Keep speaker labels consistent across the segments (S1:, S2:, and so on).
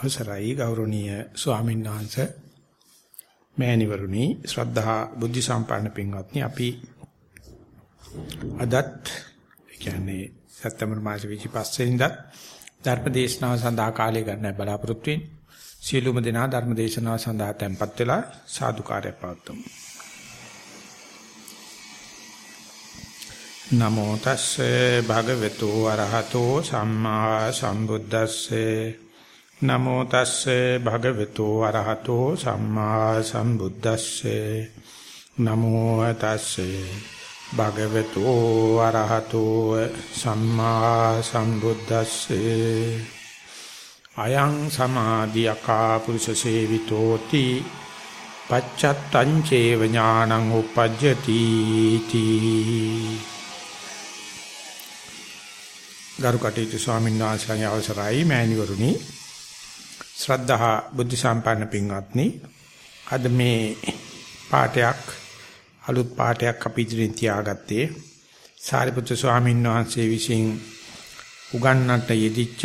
S1: අවසරයි ගෞරවනීය ස්වාමීන් වහන්සේ මෑණිවරුනි ශ්‍රද්ධා බුද්ධ සම්පන්න පින්වත්නි අපි අදත් කියන්නේ සැප්තැම්බර් මාස 25 වෙනිදා ධර්ම දේශනාව සඳහා කාලය ගන්න බලාපොරොත්තු වෙන්නේ සියලුම දෙනා ධර්ම දේශනාව සඳහා tempත් වෙලා සාදුකාරය පවතුමු නමෝ තස්සේ භගවතු වරහතෝ සම්මා සම්බුද්දස්සේ නමෝ තස්සේ භගවතු අරහතෝ සම්මා සම්බුද්දස්සේ. නමෝ තස්සේ භගවතු අරහතෝ සම්මා සම්බුද්දස්සේ. අයං සමාධියකා පුරුෂ සේවිතෝති. පච්චත්තං චේව ඥානං උපජ්ජති තී. ගරු කටයුතු ස්වාමීන් වහන්සේගේ අවසරයි මෑණිවරුනි. ශ්‍රද්ධා බුද්ධ සම්පන්න පින්වත්නි අද මේ පාඩයක් අලුත් පාඩයක් අපි ඉදිරියෙන් තියාගත්තේ සාරිපුත්‍ර ස්වාමීන් වහන්සේ විසින් උගන්වන්නට යෙදිච්ච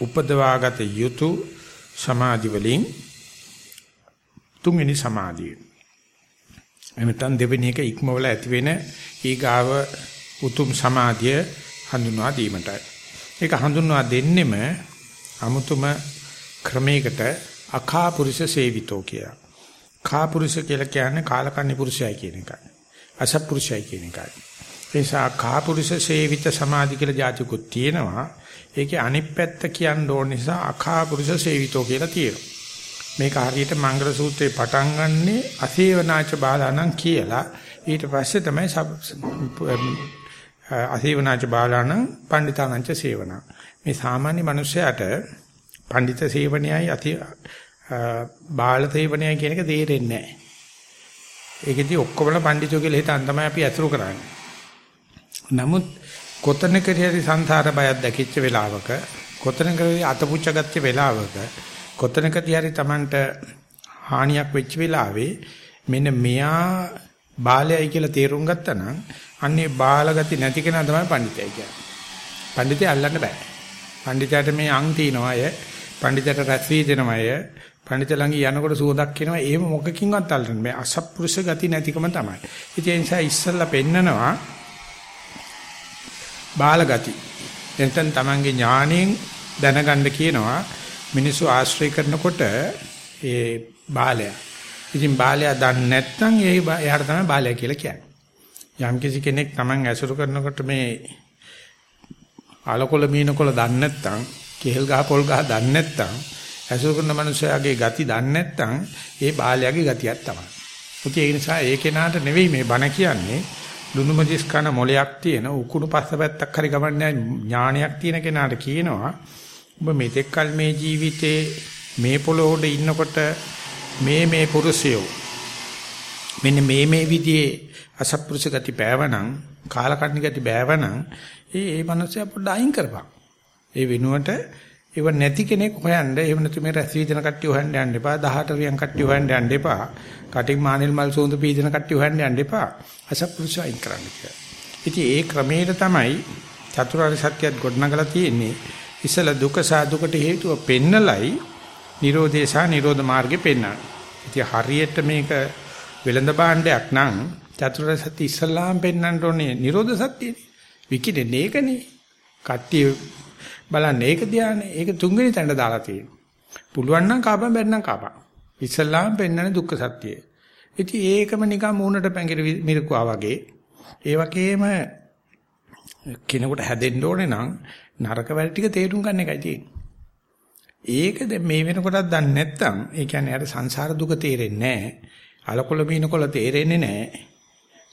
S1: උපදවාගත යුතු සමාධි වලින් තුන්වෙනි සමාධිය. එමෙතන දෙවෙනි එක ඉක්මවල ඇති වෙන ඊගාව උතුම් සමාධිය හඳුන්වා දීමටයි. ඒක හඳුන්වා දෙන්නෙම අමුතුම ක්‍රමයකට අඛා පුරුෂ සේවිතෝ කියලා. khා පුරුෂ කියලා කියන්නේ කාලකන්ණි පුරුෂයයි කියන එකයි. අසත්පුරුෂයයි කියන එකයි. ඒ නිසා khා පුරුෂ සේවිත සමාධි කියලා જાතිකුත් තියෙනවා. ඒකේ අනිත් පැත්ත කියන්න ඕන නිසා අඛා පුරුෂ සේවිතෝ කියලා තියෙනවා. මේක හරියට මංගල සූත්‍රේ පටන් ගන්නෙ අසේවනාච බාලාණන් කියලා. ඊට පස්සේ තමයි අසේවනාච බාලාණන් පණ්ඩිතානංච සේවනා. මේ සාමාන්‍ය මිනිසයාට පඬිත සේවනයයි අති බාල සේවනයයි කියන එක තේරෙන්නේ නැහැ. ඒකෙදි ඔක්කොමලා පඬිතුෝ කියලා හිතන් තමයි අපි අතුරු කරන්නේ. නමුත් කොතනක හරි සංසාර බයක් දැකිච්ච වෙලාවක කොතනක හරි අතපුච්චගත්ත වෙලාවක කොතනකදී හරි Tamanට හානියක් වෙච්ච වෙලාවේ මෙන්න මෙයා බාලයයි කියලා තේරුම් ගත්තා නම් අන්නේ බාලගති නැති කෙනා තමයි පඬිතයි කියන්නේ. පඬිතය අල්ලන්න බෑ. පඬිතයාට මේ අං තියනවා අය පඬිතට රැස් වී දෙනමය පඬිත ළඟ යනකොට සුවදක් එනවා. එහෙම මොකකින්වත් අල්ලන්නේ මේ අසත්පුරුෂ ගති නැතිකම තමයි. ඉතින් ඒ නිසා ඉස්සල්ලා පෙන්නනවා බාල ගති. එතෙන් තමන්ගේ ඥාණයෙන් දැනගන්න කියනවා මිනිස්සු ආශ්‍රය කරනකොට ඒ බාලයා. ඉතින් බාලයා දන්නේ නැත්නම් ඒ එයාට තමයි බාලයා කියලා කියන්නේ. යම් කිසි කෙනෙක් තමන් ඇසුරු කරනකොට මේ අලකොල මීනකොල දන්නේ නැත්නම් කෙහෙල් ගහ පොල් ගහ දන්නේ නැත්නම් ඇසුරු කරන මනුස්සයාගේ ගති දන්නේ නැත්නම් ඒ බාලයාගේ ගතියක් තමයි. ඉතින් ඒ නිසා ඒ කෙනාට නෙවෙයි මේ බණ කියන්නේ ලුණුමදිස් කන මොලයක් තියෙන උකුණු පස්සපැත්තක් හරි ගමන්නේ ඥානයක් තියෙන කෙනාට කියනවා ඔබ මෙතෙක් කල මේ ජීවිතේ මේ පොළොවට ඉන්නකොට මේ මේ පුරුෂයෝ මෙන්න මේ මේ විදිහේ අසත්පුරුෂ ගති බෑවනම් කාලකන්ණි ගති බෑවනම් ඒ ඒ මනුස්සයා පොඩ්ඩ අයින් කරපන්. ඒ වෙනුවට ඒව නැති කෙනෙක් හොයන්න එහෙම නැතු මේ රැස් වීදන කට්ටිය හොයන්න යන්න එපා 18 රියන් කට්ටිය හොයන්න යන්න එපා කටින් මානෙල් මල් සෝඳ පීදන කට්ටිය හොයන්න යන්න එපා අසත්පුරුෂය අයින් කරන්න කියලා. ඉතින් ඒ ක්‍රමයට තමයි චතුරාර්ය සත්‍යයත් ගොඩනගලා තියෙන්නේ. ඉසල දුක සාදුකට හේතුව පෙන්නලයි Nirodhe sa Nirodha මාර්ගේ පෙන්වන්නේ. ඉතින් හරියට මේක වෙළඳ භාණ්ඩයක් නම් චතුරාර්ය සත්‍ය ඉස්සල්ලාම පෙන්වන්න ඕනේ Nirodha සත්‍යනේ. විකිනේ ඒකනේ. කට්ටිය බලන්න ඒක ධානය. ඒක තුන්වෙනි තැනට දාලා තියෙනවා. පුළුවන් නම් කාපම් බැන්නම් කාපම්. ඉස්සල්ලාම පෙන්වන්නේ දුක්ඛ සත්‍යය. ඉතින් ඒකම නිකන් මූණට පැංගිරි මිරිකුවා වගේ. ඒ වගේම කෙනෙකුට හැදෙන්න ඕනේ නම් නරක වැඩ ටික තේරුම් ගන්න එකයි තියෙන්නේ. ඒක මේ වෙනකොටත් දන්නේ නැත්නම් ඒ කියන්නේ අර සංසාර දුක තේරෙන්නේ නැහැ. අලකොල බීනකොල තේරෙන්නේ නැහැ.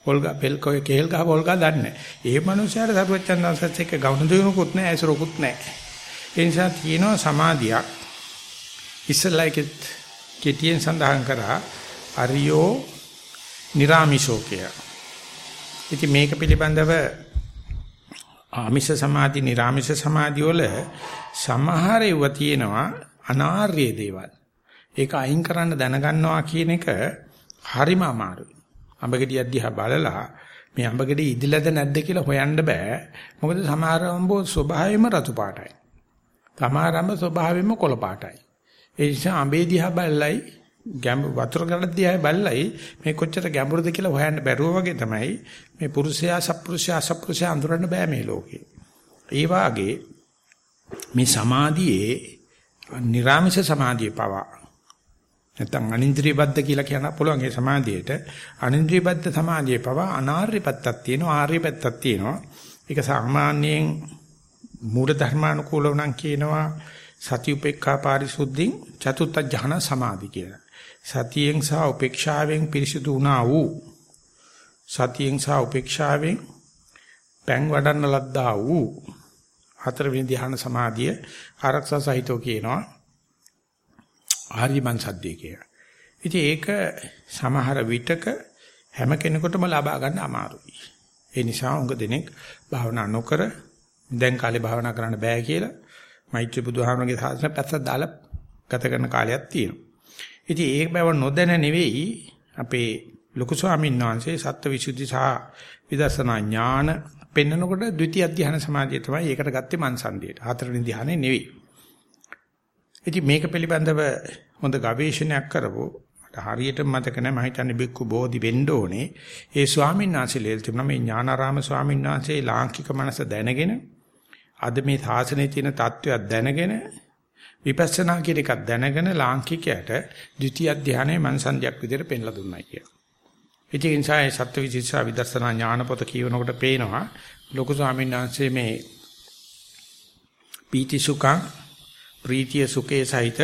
S1: පොල්ග පෙල් කොය කේල් ගහ පොල් ගහ දන්නේ. ඒ මනුස්සයාට සරුවච්චන් දවසත් එක්ක ගවුන දෙනුකුත් නැහැ, ඇසුරුකුත් නැහැ. ඒ නිසා තියෙනවා සමාධියක්. ඉස්සලයිකෙත් කෙටියෙන් සඳහන් කරා අරියෝ නිරාමිෂෝ කිය. ඉතින් මේක පිළිබඳව ආමිෂ සමාධි නිරාමිෂ සමාධි වල සමහර ඒවා තියෙනවා අනාර්ය දේවල්. ඒක අයින් කරන්න දැනගන්නවා කියන එක හරිම අමාරුයි. අඹගෙඩියක් දිහා බලලා මේ අඹගෙඩිය ඉදිලාද නැද්ද කියලා හොයන්න බෑ. මොකද සමහර අඹෝ ස්වභාවයෙන්ම රතු පාටයි. සමහර අඹ ස්වභාවයෙන්ම කොළ පාටයි. ඒ නිසා අඹේ දිහා බැලලයි ගැඹ වතුර ගලක් දිහා බැලලයි මේ කොච්චර ගැඹුරුද කියලා හොයන්න බැරුව වගේ තමයි මේ පුරුෂයා සත්පුරුෂයා අසත්පුරුෂයා අඳුරන්න බෑ මේ ලෝකේ. ඒ වාගේ මේ සමාධියේ නිර්ාමිෂ සමාධිය පවා නැත්නම් අනින්ද්‍රිය බද්ධ කියලා කියන්න පුළුවන් ඒ සමාධියට. අනින්ද්‍රිය බද්ධ සමාධියේ පවා අනාර්ය පැත්තක් තියෙනවා ආර්ය පැත්තක් තියෙනවා. ඒක සාමාන්‍යයෙන් මූල ධර්මානුකූලව නම් කියනවා සති උපේක්ඛා පාරිශුද්ධින් චතුත්ථ ඥාන සමාධි කියලා. සතියෙන් සහ උපේක්ෂාවෙන් පිරිසිදු වුණා වූ සතියෙන් සහ උපේක්ෂාවෙන් පැන් වඩන්න ලද්දා වූ හතරවෙනි ධ්‍යාන සමාධිය ආරක්ෂා සහිතව කියනවා. ආර්ය මංසද්දේ කියලා. ඉතින් ඒක සමහර විටක හැම කෙනෙකුටම ලබා ගන්න අමාරුයි. ඒ නිසා උඟ දෙනෙක් භාවනා නොකර දැන් කාලේ භාවනා කරන්න බෑ කියලා මෛත්‍රී බුදුහාමරගේ සාසන පැත්තට දාලා ගත කරන කාලයක් තියෙනවා. ඉතින් ඒක බව නොදැන නෙවෙයි අපේ ලොකු ස්වාමීන් වහන්සේ සත්‍වවිසුද්ධි සහ විදර්ශනා ඥාන පෙන්නකොට ද්විතිය ධ්‍යාන සමාධිය තමයි ඒකට ගත්තේ මන්සන්දියට. හතරවෙනි ධ්‍යානෙ නෙවෙයි. ඉතින් මේක පිළිබඳව හොඳ ගවේෂණයක් කරවෝ මට හරියට මතක නැහැ. මම හිතන්නේ බික්කු බෝධි වෙන්න ඕනේ. ඒ ස්වාමීන් වහන්සේලා තිබුණා. මේ ඥානාරාම ස්වාමීන් වහන්සේ ලාංකික මනස දැනගෙන අද මේ සාසනයේ තියෙන தத்துவයක් දැනගෙන විපස්සනා කියන එකක් දැනගෙන ලාංකිකයට ද්විතිය ධානයේ මනසන්දියක් විදිහට පෙන්ලා දුන්නා කියලා. ඒ නිසා ඒ සත්‍යවිචිත්සා විදර්ශනා ඥානපත කියනකොට පේනවා ලොකු ස්වාමීන් වහන්සේ මේ පීතිසුඛං ප්‍රීතිය සුඛේ සහිත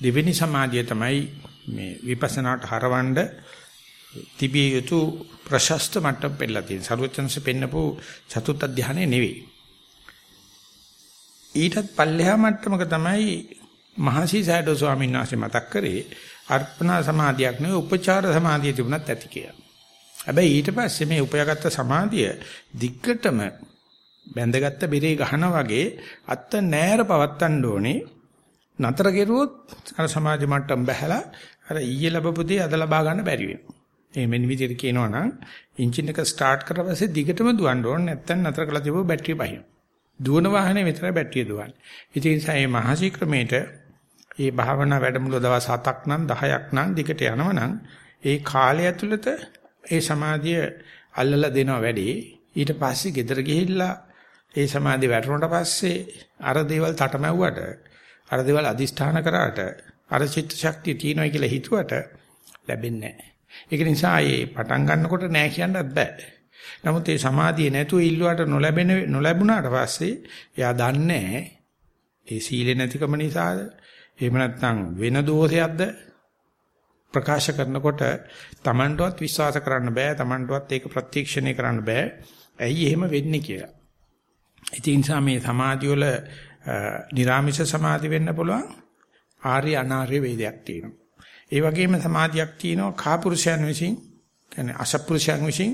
S1: දෙවෙනි සමාධිය තමයි මේ විපස්සනාට හරවන්න තිබිය යුතු ප්‍රශස්ත මට්ටම් පෙළලා තියෙන. සරුවචනස පෙන්නපු චතුත් අධ්‍යානෙ නෙවෙයි. ඊටත් පල්ලෙහා මට්ටමක තමයි මහසි සයඩෝ ස්වාමීන් වහන්සේ මතක් කරේ අර්පණා සමාධියක් නෙවෙයි උපචාර සමාධිය තිබුණත් ඇති කියලා. හැබැයි ඊට පස්සේ මේ උපයාගත්ත සමාධිය දිග්ගටම බැඳගත්ත බෙරේ ගහනා වගේ අත්ත නෑර පවත්තන්න ඕනේ. නතර කෙරුවොත් අර සමාධි මට්ටම් බැහැලා අර ඊයේ ලැබපු දේ අද ලබා ගන්න බැරි වෙනවා. ඒ මෙන්න විදිහට කියනවා නම් එන්ජින් එක ස්ටාර්ට් කරලා පස්සේ දිගටම දුවන්න ඕනේ නැත්නම් නතර කළා තිබුව බැටරිය පහින. දුවන වාහනේ විතරයි බැටරිය දුවන්නේ. ඉතින් ඒ නිසා මේ මහසි ක්‍රමේට මේ භාවනා වැඩමුළු දවස් 7ක් නම් 10ක් නම් දිගට යනවා නම් ඒ කාලය ඇතුළත ඒ සමාධිය අල්ලලා දෙනවා වැඩි. ඊට පස්සේ ගෙදර ගිහිල්ලා ඒ සමාධිය වැටුණාට පස්සේ අර දේවල් තටමැව්වට අර දේවල් අදිෂ්ඨාන කරාට අර චිත්ත ශක්තිය තියෙනවා කියලා හිතුවට ලැබෙන්නේ නැහැ. ඒක නිසා මේ පටන් ගන්නකොට නෑ කියන්නත් බෑ. නමුත් මේ සමාධිය නැතුව ඉල්ලුවට නොලැබෙන නොලැබුණාට පස්සේ එයා දන්නේ ඒ සීලේ නැතිකම නිසාද එහෙම නැත්නම් වෙන දෝෂයක්ද ප්‍රකාශ කරනකොට Tamanටවත් විශ්වාස කරන්න බෑ Tamanටවත් ඒක ප්‍රත්‍යක්ෂණය කරන්න බෑ ඇයි එහෙම වෙන්නේ කියලා. ඉතින් නිසා මේ සමාධිය වල නිර්ාමිෂ සමාධි වෙන්න පුළුවන් ආර්ය අනාර්ය වේදයක් තියෙනවා. ඒ වගේම සමාධියක් තියෙනවා කාපුරුෂයන් විසින් කියන්නේ අසපුරුෂයන් විසින්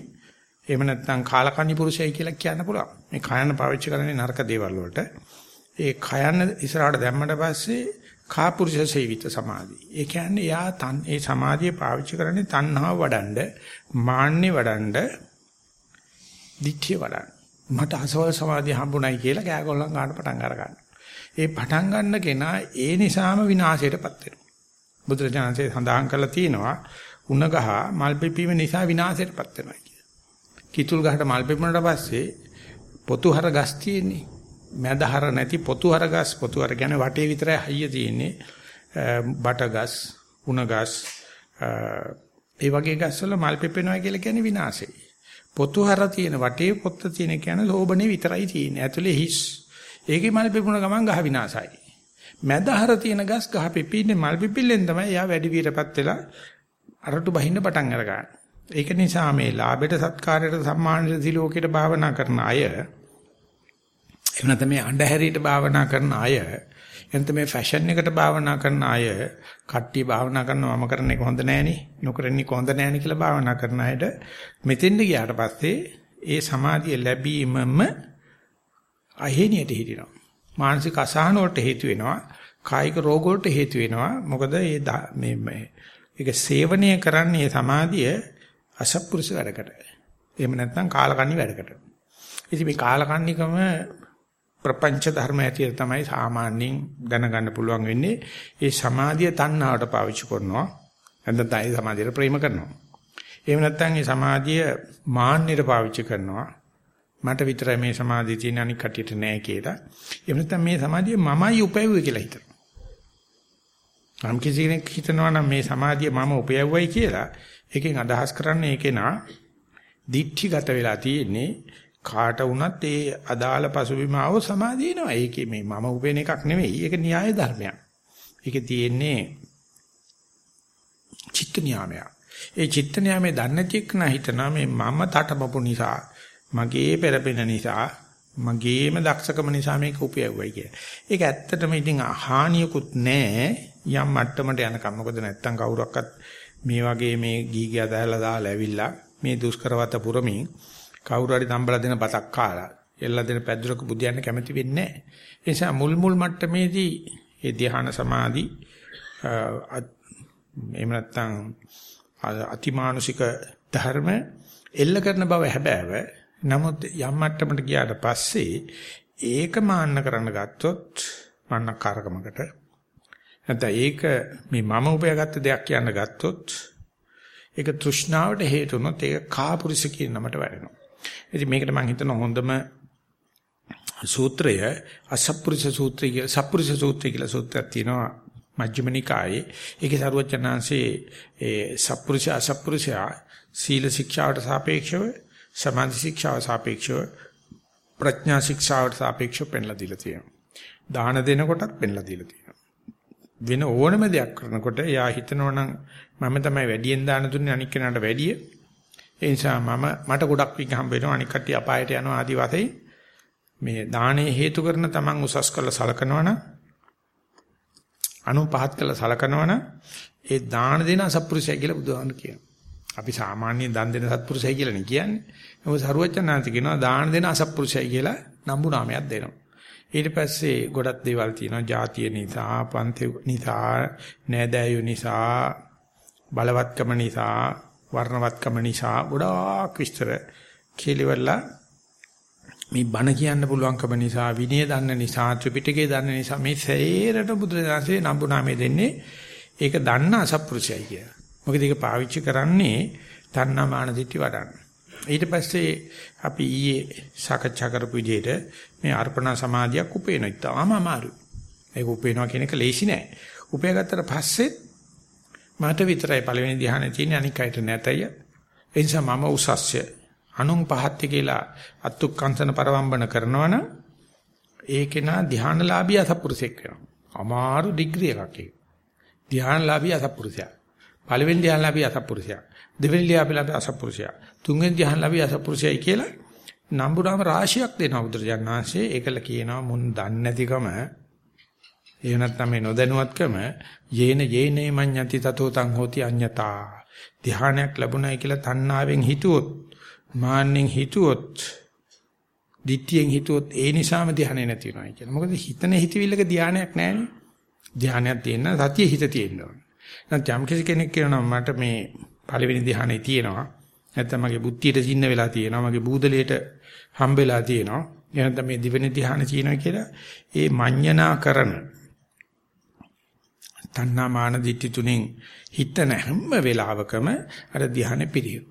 S1: එහෙම නැත්නම් කාලකන්ණි පුරුෂයයි කියලා කියන්න පුළුවන්. මේ කයන පාවිච්චි කරන්නේ නරක දේවල් වලට. ඒ කයන ඉස්සරහට දැම්මට පස්සේ කාපුරුෂ සේවිත සමාධි. ඒ කියන්නේ යා තන් ඒ සමාධිය පාවිච්චි කරන්නේ තණ්හාව වඩන්ඩ, මාන්නේ වඩන්ඩ, දික්ඛිය වඩන්න. මට අසවල් සමාධිය හම්බුණයි කියලා කෑගොල්ලන් ගන්න පටන් අර ගන්නවා. ඒ පටන් ගන්න කෙනා ඒ නිසාම විනාශයටපත් වෙනවා. බුදුරජාණන්සේ සඳහන් කරලා තියෙනවා උණ ගහ මල් පිපීම නිසා විනාශයටපත් වෙනවා කියලා. කිතුල් ගහට මල් පිපුණාට පස්සේ පොතුහර ගස් තියෙන්නේ. මැදහර නැති පොතුහර ගස් පොතුහර කියන්නේ වටේ විතරයි හයිය තියෙන්නේ. බට ගස්, උණ ගස් ඒ වගේ ගස් වල මල් පිපෙනවා කියලා කියන්නේ විනාශය. පොතුහර තියෙන වටේ පොත්ත තියෙන කියන්නේ ලෝභනේ විතරයි තියෙන්නේ. ඇතුලේ හිස්. ඒකේ මල් පිපුණ ගමන් ගහ විනාශයි. මැදහර තියෙන ගස් ගහ පිපින්නේ මල් පිපිල්ලෙන් තමයි යා වැඩි විරපත් වෙලා අරටු බහින්න පටන් අරගන්නේ. ඒක නිසා මේ ලාභයට සත්කාරයට සම්මානයට සිලෝකයට භාවනා කරන අය එහෙම නැත්නම් මේ අඬහැරීට භාවනා කරන අය එනත මේ ෆැෂන් එකට භාවනා කරන අය කට්ටිය භාවනා කරනවා මම කරන එක හොඳ නෑනේ. නොකරන්නේ හොඳ නෑනේ කියලා භාවනා කරන අයට මෙතෙන්ද ගියාට පස්සේ ඒ සමාධිය ලැබීමම අහේනියට හිටිනවා. මානසික අසහන වලට හේතු වෙනවා. කායික රෝග වලට හේතු වෙනවා. මොකද මේ මේ ඒක සේවනය කරන්නේ සමාධිය අසත්පුරුෂ වැඩකට. එහෙම නැත්නම් කාලකන්ණි වැඩකට. ඉතින් මේ කාලකන්නිකම ප්‍රපංච ධර්ම හැටියට තමයි සාමාන්‍යයෙන් දැනගන්න පුළුවන් වෙන්නේ. ඒ සමාධිය තණ්හාවට පාවිච්චි කරනවා. නැත්නම් තයි සමාධියට ප්‍රේම කරනවා. එහෙම නැත්නම් ඒ සමාධිය මාන්නයට පාවිච්චි කරනවා. මට විතරයි මේ සමාධිය තියෙන අනික් කටියට නෑ කියලා. එහෙම නැත්නම් මේ සමාධිය මමයි උපයවුවේ කියලා හිතනවා. නම් කිසි කෙනෙක් හිතනවා නම් මේ සමාධිය මම උපයවුවයි කියලා ඒකෙන් අදහස් කරන්නේ ඒකේ නා දික්ඨිගත වෙලා තියෙන්නේ කාට වුණත් ඒ අදාළ පසුබිම ආව සමාධියනවා. ඒකේ මේ මම උපේන එකක් නෙවෙයි. ඒක න්‍යාය ධර්මයක්. ඒකේ තියෙන්නේ චිත්ත නියාමයක්. ඒ චිත්ත නියාමයේ දන්නේ තියකන හිතනවා මේ මම තටමපු නිසා මගේ පෙරපෙන නිසා මගේම දක්ෂකම නිසා මේක උපයවුවයි කිය. ඒක ඇත්තටම ඉතින් හානියකුත් නැහැ යම් මට්ටමට යනකම්. මොකද නැත්තම් කවුරක්වත් මේ වගේ මේ ගීගිය දාලා දාලා ඇවිල්ලා මේ දුෂ්කරවත පුරමින් කවුරු හරි තම්බලා දෙන බතක් කාලා එල්ල දෙන පැදුරක බුදියන්න කැමති වෙන්නේ නැහැ. ඒ නිසා මුල් මුල් මට්ටමේදී ඒ ධ්‍යාන සමාධි එහෙම නැත්නම් අතිමානුෂික ධර්ම එල්ල කරන බව හැබෑව. නමුත් යම් මට්ටමකට ගියාට පස්සේ ඒක මාන්න කරන්න ගත්තොත් මන්නකාරකමකට නැත්නම් ඒක මේ මම උපයාගත්ත දෙයක් කියන්න ගත්තොත් ඒක තෘෂ්ණාවට හේතු වුණොත් ඒක කාපුරුෂ කියන නමට වැටෙනවා. ඉතින් මේකට මම හිතන හොඳම සූත්‍රය අසප්පුරුෂ සූත්‍රය කියලා සප්පුරුෂ සූත්‍රය කියලා සූත්‍රයක් තියෙනවා මජ්ක්‍ධිම නිකායේ. ඒකේ සරුවචනාංශේ ඒ සප්පුරුෂ අසප්පුරුෂ සීල ශික්ෂාවට සාපේක්ෂව සමාධි ශික්ෂාවට සාපේක්ෂව ප්‍රඥා ශික්ෂාවට සාපේක්ෂව පෙන්ලා දීලා තියෙනවා. දාන දෙනකොටත් පෙන්ලා දීලා තියෙනවා. වෙන ඕනම දෙයක් කරනකොට එයා හිතනවනම් මම තමයි වැඩියෙන් දාන දුන්නේ අනික් කෙනාට වැඩිය. ඒ නිසා මම මට ගොඩක් වික හම්බ වෙනවා අනික් කට්ටිය අපායට යනවා ආදි වශයෙන් මේ දානේ හේතු කරන තමන් උසස් කළ සලකනවනම් අනු පහත් කළ සලකනවනම් ඒ දාන දෙන අසත්පුරුෂය කියලා බුදුහාමුදුරු කියනවා. අපි සාමාන්‍ය දන් දෙන සත්පුරුෂය කියලා නේ කියන්නේ. මොකද සරුවචනාන්ති කියනවා දාන දෙන අසත්පුරුෂය කියලා නම්බු නාමයක් දෙනවා. ඊට පස්සේ ගොඩක් දේවල් තියෙනවා ජාතිය නිසා, පන්ති නිසා, නෑදෑයෝ නිසා, බලවත්කම නිසා, වර්ණවත්කම නිසා ගොඩාක් විස්තර කියලා මේ බණ කියන්න පුළුවන්කම නිසා විනය දන්න නිසා ත්‍රිපිටකය දන්න නිසා මේ සේරට බුදුරජාණන්සේ නම්බුනාමේ දෙන්නේ ඒක දන්න අසත්පුරුෂයයි කියලා. මොකද ඒක පාවිච්චි කරන්නේ තණ්හාමාන දිටි වඩන්න. ඊට පස්සේ අපි ඊයේ සාකච්ඡා කරපු විදිහට මේ අර්පණා සමාධියක් උපේන ඉතාම අමාරුයි. ඒක උපේනවා කියන එක ලේසි නෑ. උපයාගත්තට පස්සේ මට විතරයි පළවෙනි ධ්‍යානෙ තියෙන්නේ අනික් අයට නැතය. ඒ නිසා මම උසස්ය අනුන් පහත් කියලා අත්ුක්කංශන පරවම්බන කරනවනම් ඒකේ නා ධ්‍යානලාභී අසත්පුරුෂෙක් වෙනවා. අමාරු ඩිග්‍රී එකක් ඒක. ධ්‍යානලාභී අසත්පුරුෂයා. පළවෙනි ධ්‍යානලාභී අසත්පුරුෂයා. දෙවෙනි ධ්‍යානලාභී අසත්පුරුෂයා. තුන්වෙනි ධ්‍යානලාභී අසත්පුරුෂයයි කියලා නම්බුනාම රාශියක් දෙනවා බුදුරජාණන් වහන්සේ. ඒකල කියනවා මුන් දන්නේ නැතිකම එහෙ නැත්නම් මේ නොදැනුවත්කම යේන යේනේ මඤ්ඤති තතෝ තං හෝති අඤ්ඤතා. ධ්‍යානයක් ලැබුණයි කියලා තණ්හාවෙන් හිතුවොත් මාන්නෙන් හිතුවොත් ditthියෙන් හිතුවොත් ඒ නිසාම ධ්‍යානෙ නැති වෙනවා කියලා. මොකද හිතන හිතවිල්ලක ධ්‍යානයක් නැහැනේ. ධ්‍යානයක් තියෙන සතිය හිත තියෙන්න ඕනේ. නැත්නම් යම් කෙනෙක් කියනවා මට මේ පළවෙනි ධ්‍යානෙ තියෙනවා. නැත්නම් මගේ බුද්ධියට සින්න වෙලා තියෙනවා. මගේ බූදලයට හම්බ වෙලා තියෙනවා. එහෙනම් මේ දිවෙනි ධ්‍යානෙ තියෙනවා කියලා ඒ මඤ්ඤණා කරන තණ්හා මාන දිට්ඨි තුනෙන් හිතන හැම වෙලාවකම අර ධ්‍යානෙ පිරියු.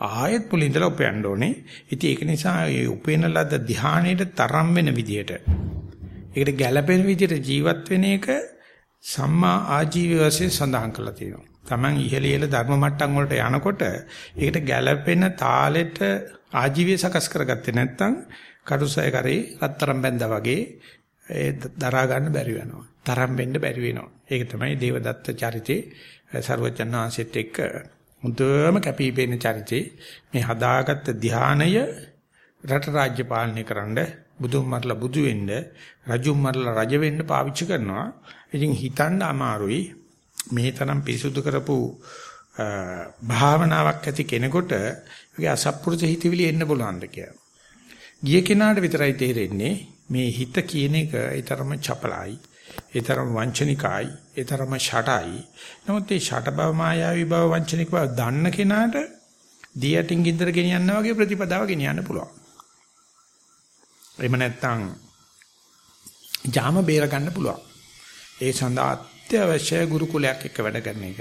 S1: ආයෙත් මුලින් ඉඳලා උපයන්න ඕනේ. ඉතින් ඒක නිසා මේ උපයන ලද ධ්‍යානෙට තරම් වෙන විදියට ඒකට ගැළපෙන විදියට ජීවත් වෙන එක සම්මා ආජීවය වශයෙන් සඳහන් කරලා තියෙනවා. Taman ඉහළ ඉහළ ධර්ම මට්ටම් වලට යනකොට ඒකට ගැළපෙන තාලෙට ආජීවය සකස් කරගත්තේ නැත්නම් කටුසය කරේ රත්තරම් බැඳා වගේ ඒ දරා ගන්න බැරි වෙනවා. තරම් වෙන්න බැරි වෙනවා. ඒක තමයි දේවදත්ත චරිතේ ਸਰවචන්නාංශෙත් එක්ක මුදම කැපිපෙන චරිතේ මේ හදාගත්ත ධානය රට රාජ්‍ය පාලනය කරන්න බුදුන් මරලා බුදු වෙන්න රජුන් මරලා රජ වෙන්න පාවිච්චි කරනවා. ඉතින් හිතන්න අමාරුයි මේ තරම් පිරිසුදු කරපු භාවනාවක් ඇති කෙනෙකුට ඒකේ අසත්පුරුෂ හිතවිලි එන්න බලන්න කියලා. ගිය කෙනාට විතරයි තේරෙන්නේ මේ හිත කියන එක ඊතරම චපලයි, ඊතරම වංචනිකයි, ඊතරම ෂටයි. නමුත් මේ ෂට බව මායාවී බව වංචනික බව දන්න කෙනාට දියටින් ගින්දර ගෙනියනවා වගේ ප්‍රතිපදාව ගෙනියන්න පුළුවන්. එහෙම නැත්නම් ජාම බේර ගන්න පුළුවන්. ඒ සඳහා අත්‍යවශ්‍ය ගුරුකුලයක් එක්ක වැඩ කරන එක.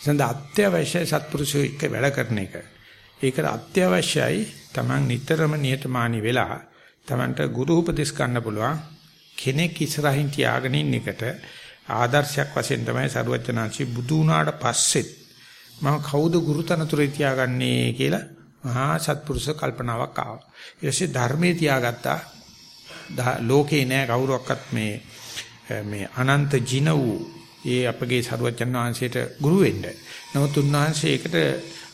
S1: සඳහා අත්‍යවශ්‍ය සත්පුරුෂයෙක් එක්ක වැඩ කරන එක. ඒකට අත්‍යවශ්‍යයි Taman නිතරම නියතමානී වෙලා Tamanට ගුරු උපදෙස් ගන්න පුළුවන් කෙනෙක් ඉස්සරහින් තියාගෙන ඉන්න එකට ආදර්ශයක් වශයෙන් තමයි සරුවචනාංශි බුදු වුණාට පස්සෙත් මම කවුද ගුරුතනතුරේ තියාගන්නේ කියලා මහා සත්පුරුෂ කල්පනාවක් ආවා. ඊට පස්සේ ධර්මයේ තියාගත්තා. ලෝකේ නෑ කවුරක්වත් මේ මේ අනන්ත ජින වූ ඒ අපගේ සරුවචන් වහන්සේට ගුරු වෙන්න. නමුත් උන්වහන්සේ ඒකට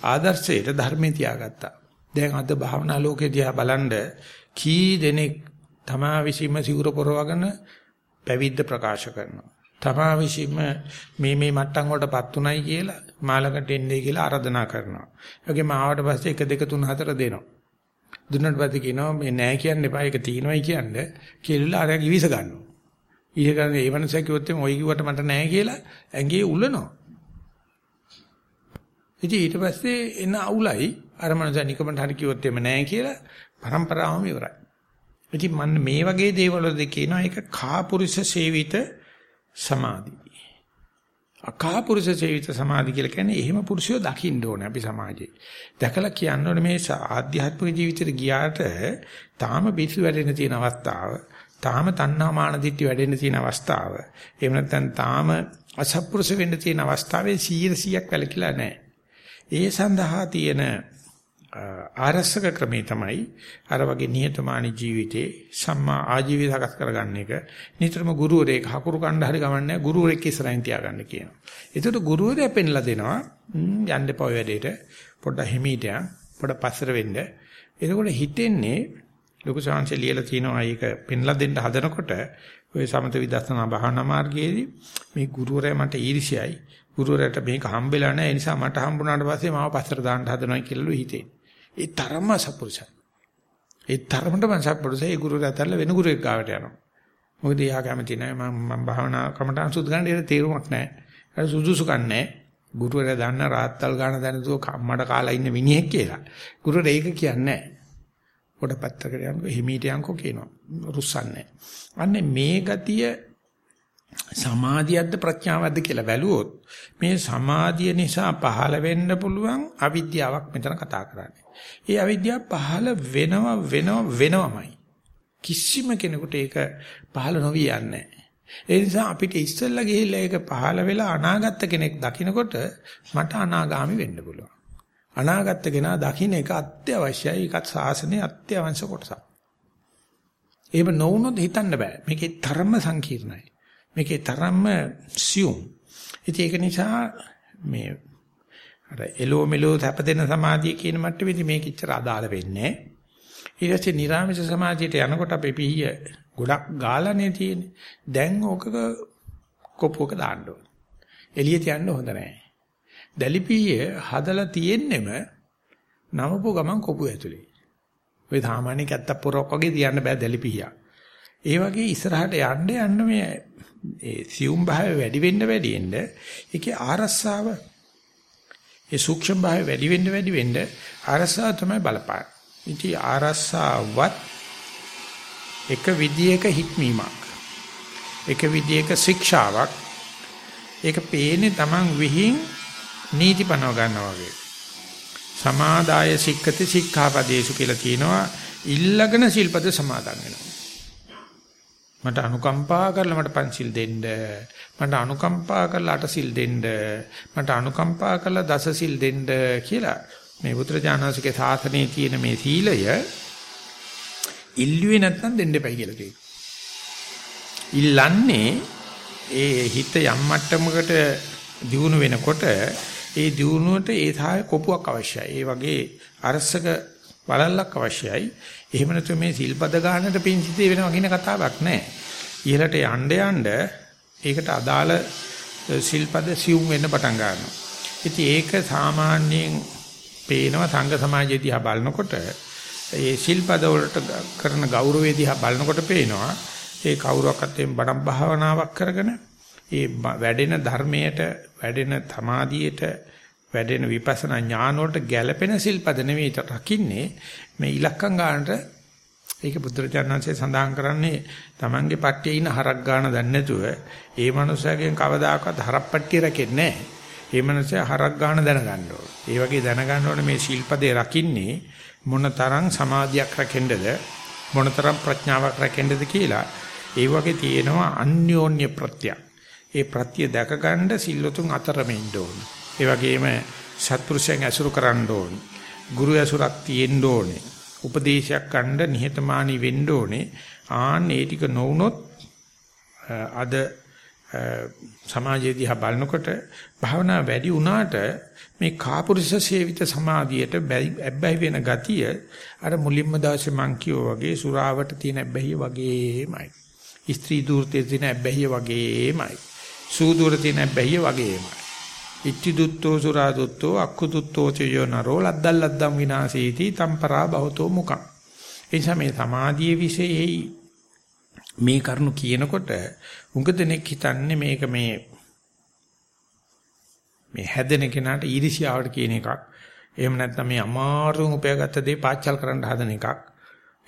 S1: ආදර්ශයට ධර්මයේ තියාගත්තා. දැන් අද භාවනා ලෝකේ දිහා බලනද කී දෙනෙක් තමා විසීම සිවුර පොරවගෙන පැවිද්ද ප්‍රකාශ කරනවා. තමා විසීම මේ මේ මට්ටම් වලටපත් උනායි කියලා මාළකට එන්නේ කියලා ආරාධනා කරනවා. ඒ වගේම ආවට පස්සේ 1 2 3 4 දෙනවා. දුන්නට පස්සේ කියනවා මේ නෑ කියන්න එපා ඒක තියෙනවයි කියන්නේ කියලා අරගෙන ඉවිස ගන්නවා. ඊට ගන්නේ ඒ වෙනසක් කිව්වොත් එම ඔය කිව්වට මට නෑ කියලා ඇඟේ උලනවා. ඉතින් ඊට පස්සේ එන අවුලයි අර මනස නිකමට හරි කිව්වොත් එම නෑ කියලා પરම්පරාවම ඉවරයි. ඉතින් මම මේ වගේ දේවල් වලදී කියනවා ඒක කාපුරුෂ සේවිත සමාධි. අකාපුරුෂ සේවිත සමාධි කියලා කියන්නේ එහෙම පුරුෂයෝ දකින්න ඕනේ අපි සමාජයේ. දැකලා කියන්න ඕනේ මේ ආධ්‍යාත්මික ජීවිතේට ගියාට තාම පිස්සු වැඩෙන්න තියෙන අවස්ථාව, තාම තණ්හා මාන දිට්ඨි වැඩෙන්න තියෙන අවස්ථාව. එහෙම නැත්නම් තාම අසත්පුරුෂ වෙන්න තියෙන අවස්ථාවේ 100ක් වැලකිලා නැහැ. ඒ සඳහා තියෙන ආරස්සක ක්‍රමේ තමයි අර වගේ නිහතමානී ජීවිතේ සම්මා ආජීවය සකස් කරගන්න එක. නිතරම ගුරුවරයෙක් හකුරු කණ්ඩ හරි ගමන්නේ ගුරුවරයෙක් ඉස්සරහින් තියාගන්න කියනවා. ඒකට ගුරුවරයා පෙන්ලා දෙනවා යන්න එපා ඔය වැඩේට. පොඩ්ඩක් හිමීට යන් පොඩ්ඩක් පස්සර වෙන්න. එතකොට හිතෙන්නේ ලොකු ශාංශය ලියලා තියෙනවා ඒක පෙන්ලා දෙන්න හදනකොට ඔය සමත විදර්ශනා භාවනා මාර්ගයේදී මේ ගුරුවරයා මට ඊර්ෂ්‍යයි. ගුරුවරයාට මේක හම්බෙලා නැහැ. ඒ නිසා මට හම්බුණාට පස්සේ මාව පස්සට දාන්න හදනවා කියලා හිතේ. ඒ තරම සපුරුසයි. ඒ තරමටම සපුරුසයි ඒ ගුරුවරයා අතරල වෙන ගුරුවෙක් ගාවට යනවා. මොකද එයා කැමති නැහැ මම මම භාවනා කමටහන් සුදු ගන්න ඒක තේරුමක් නැහැ. අර සුදුසුකම් නැහැ. ගුරුවරයා දන්න රාත්තල් ගන්න දැනතුව කම්මඩ කාලා ඉන්න මිනිහෙක් කියලා. ගුරුවරයා ඒක කියන්නේ නැහැ. පොඩ පැත්තකට යනකො හිමීට යනකො කියනවා. රුස්සන්නේ. අන්නේ මේ ගතිය සමාධියක්ද ප්‍රඥාවක්ද කියලා බැලුවොත් මේ සමාධිය නිසා පහළ වෙන්න පුළුවන් අවිද්‍යාවක් මෙතන කතා කරන්නේ. ඒ අවිද්‍යාව පහළ වෙනව වෙනව වෙනවමයි. කිසිම කෙනෙකුට ඒක පහළ නොවි යන්නේ ඒ නිසා අපිට ඉස්සෙල්ලා ගිහිල්ලා ඒක පහළ වෙලා අනාගත කෙනෙක් දකිනකොට මට අනාගාමි වෙන්න පුළුවන්. අනාගත කෙනා දකින්න එක අත්‍යවශ්‍යයි. ඒකත් සාසනයේ අත්‍යවශ්‍ය කොටසක්. එහෙම නොවුනොත් හිතන්න බෑ. මේකේ තරම්ම සංකීර්ණයි. මේකේ තරම්ම සියුම්. ඉතින් ඒක නිසා මේ අර එලෝ මෙලෝ තපදෙන සමාධිය කියන මට්ටමේදී මේක ඉච්චර අදාළ වෙන්නේ ඊට පස්සේ නිරාමිෂ සමාධියට යනකොට අපේ පිහිය ගොඩක් ගාලානේ තියෙන්නේ. දැන් ඕකක කොපුවක දාන්න ඕන. එළිය තියන්න හොඳ නැහැ. දැලිපිහිය හදලා තියෙන්නෙම නවපු ගමන් කොපුව ඇතුලේ. ඔය සාමාන්‍ය කැත්තක් පොරක් වගේ තියන්න බෑ දැලිපිහිය. ඒ වගේ ඉස්සරහට යන්න යන්න මේ ඒ සියුම් භාවය වැඩි වෙන්න වැඩි වෙන්න ඒකේ ආරස්සාව ඒ සූක්ෂම භාවය වැඩි වෙන්න වැඩි වෙන්න ආරස්සාව තමයි බලපාන. ඉතින් ආරස්සාවත් එක විදියක හික්මීමක්. එක විදියක ශික්ෂාවක්. ඒක පේන්නේ Taman විහිං නීති පනව ගන්නවා වගේ. සමාදාය සික්කති සික්ඛාපදේශු කියලා කියනවා ඉල්ලගෙන සිල්පද සමාදන් වෙනවා. මට අනුකම්පා කරලා මට පන්සිල් දෙන්න මට අනුකම්පා කරලා අටසිල් දෙන්න මට අනුකම්පා කරලා දසසිල් දෙන්න කියලා මේ පුත්‍රජානසිකේ සාසනයේ තියෙන මේ සීලය ඉල්ලුවේ නැත්නම් දෙන්න එපයි කියලා කියනවා. ඉල්ලන්නේ ඒ හිත යම් මට්ටමකට දියුණු වෙනකොට ඒ දියුණුවට ඒ සාය කොපුවක් අවශ්‍යයි. ඒ වගේ අරසක බලල්ලක් අවශ්‍යයි. එහෙම නැත්නම් මේ සිල්පද ගන්නට පිංසිතේ වෙනවා කියන කතාවක් නැහැ. ඉහළට යන්න යන්න ඒකට අදාළ සිල්පද සියුම් වෙන්න පටන් ගන්නවා. ඉතින් ඒක සාමාන්‍යයෙන් පේනවා සංඝ සමාජයේ දිහා බලනකොට ඒ සිල්පද වලට කරන ගෞරවය දිහා බලනකොට පේනවා ඒ කවුරක්වත් එම් බණ භාවනාවක් කරගෙන ඒ වැඩෙන ධර්මයට වැඩෙන තමාදියට වැඩෙන විපස්සනා ඥාන වලට ගැළපෙන සිල්පද නෙවෙයි රකින්නේ මේ ඉලක්කම් ගන්නට ඒක බුදුරජාණන්සේ සඳහන් කරන්නේ Tamange පට්ටියේ ඉන්න හරක් ගන්න දන්නේ නැතුව ඒ මනුස්සයාගෙන් කවදාකවත් හරප්පට්ටිය රැකෙන්නේ නැහැ. ඒ මනුස්සයා හරක් ගන්න දැනගන්න ඕන. ඒ වගේ දැනගන්න ඕනේ මේ ශිල්පදේ රකින්නේ මොනතරම් සමාධියක් රැකෙන්නද මොනතරම් ප්‍රඥාවක් රැකෙන්නද කියලා. ඒ වගේ තියෙනවා අන්‍යෝන්‍ය ප්‍රත්‍යක්. ඒ ප්‍රත්‍ය දැක ගන්න සිල්ලුතුන් අතරම ඉන්න ඕන. ඒ වගේම සත්පුරුෂයන් ඇසුරු කරන්න ඕන. ගුරු ඇසුරක් තියෙන්න ඕනේ. උපදේශයක් ගන්න නිහතමානී වෙන්න ඕනේ. ආන් ඒ ටික නොවුනොත් අද සමාජයේ දිහා බලනකොට භාවනා වැඩි වුණාට මේ කාපුරුෂ සේවිත සමාධියට ඇබ්බැහි වෙන ගතිය අර මුලින්ම දවසේ මං කියෝ වගේ සුරාවට තියෙන ඇබ්බැහිය වගේමයි. ස්ත්‍රී දූර්තයේ තියෙන ඇබ්බැහිය වගේමයි. සූදුවර තියෙන ඇබ්බැහිය වගේමයි. ඉච්චි දුත්තෝ සුරා දුත්තෝ අක්ඛු දුත්තෝ චයෝ නරෝ ලද්දල් ලද්දම් විනාශේති තම්පරා බහතෝ මුකං එනිසා මේ සමාධියේ විශේෂයි. මේ කරුණු කියනකොට උඟ දෙනෙක් හිතන්නේ මේක මේ මේ හැදෙන කෙනාට ඊර්ෂ්‍යාවට කියන එකක්. එහෙම නැත්නම් මේ අමාරුම උපයාගත්ත දේ පාච්චල් කරන්න හදන එකක්.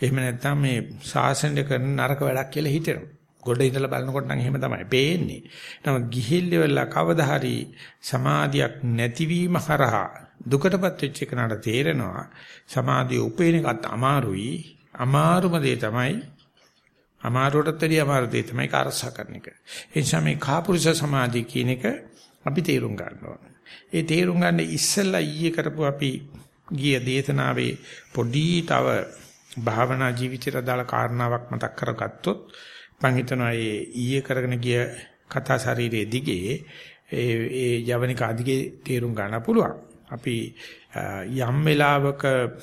S1: එහෙම නැත්නම් මේ සාසනෙ කරන නරක වැඩක් කියලා හිතෙනවා. ගොඩ ඉඳලා බලනකොට නම් එහෙම තමයි පේන්නේ. නමුත් ගිහිල්ල වෙලා කවදා හරි සමාධියක් නැතිවීම හරහා දුකටපත් වෙච්ච කෙනාට තේරෙනවා සමාධිය උපේන එකත් අමාරුයි. අමාරුම දේ තමයි අමාරුවටත් වැඩිය අමාරු දේ තමයි කාර්යස කරන එක. ඒ නිසා මේ කාපුරුෂ සමාධිය කියන එක අපි තේරුම් ගන්න ඕනේ. ඒ තේරුම් ගන්න ඉස්සෙල්ලා ඊයේ කරපු අපි ගිය දේශනාවේ පොඩි තව භාවනා ජීවිතයට දාලා කාරණාවක් මතක් කරගත්තොත් මම හිතනවා මේ ඊයේ කරගෙන ගිය කතා ශරීරයේ දිගේ ඒ ඒ යවනිකා දිගේ තේරුම් ගන්න පුළුවන්. අපි යම් වෙලාවක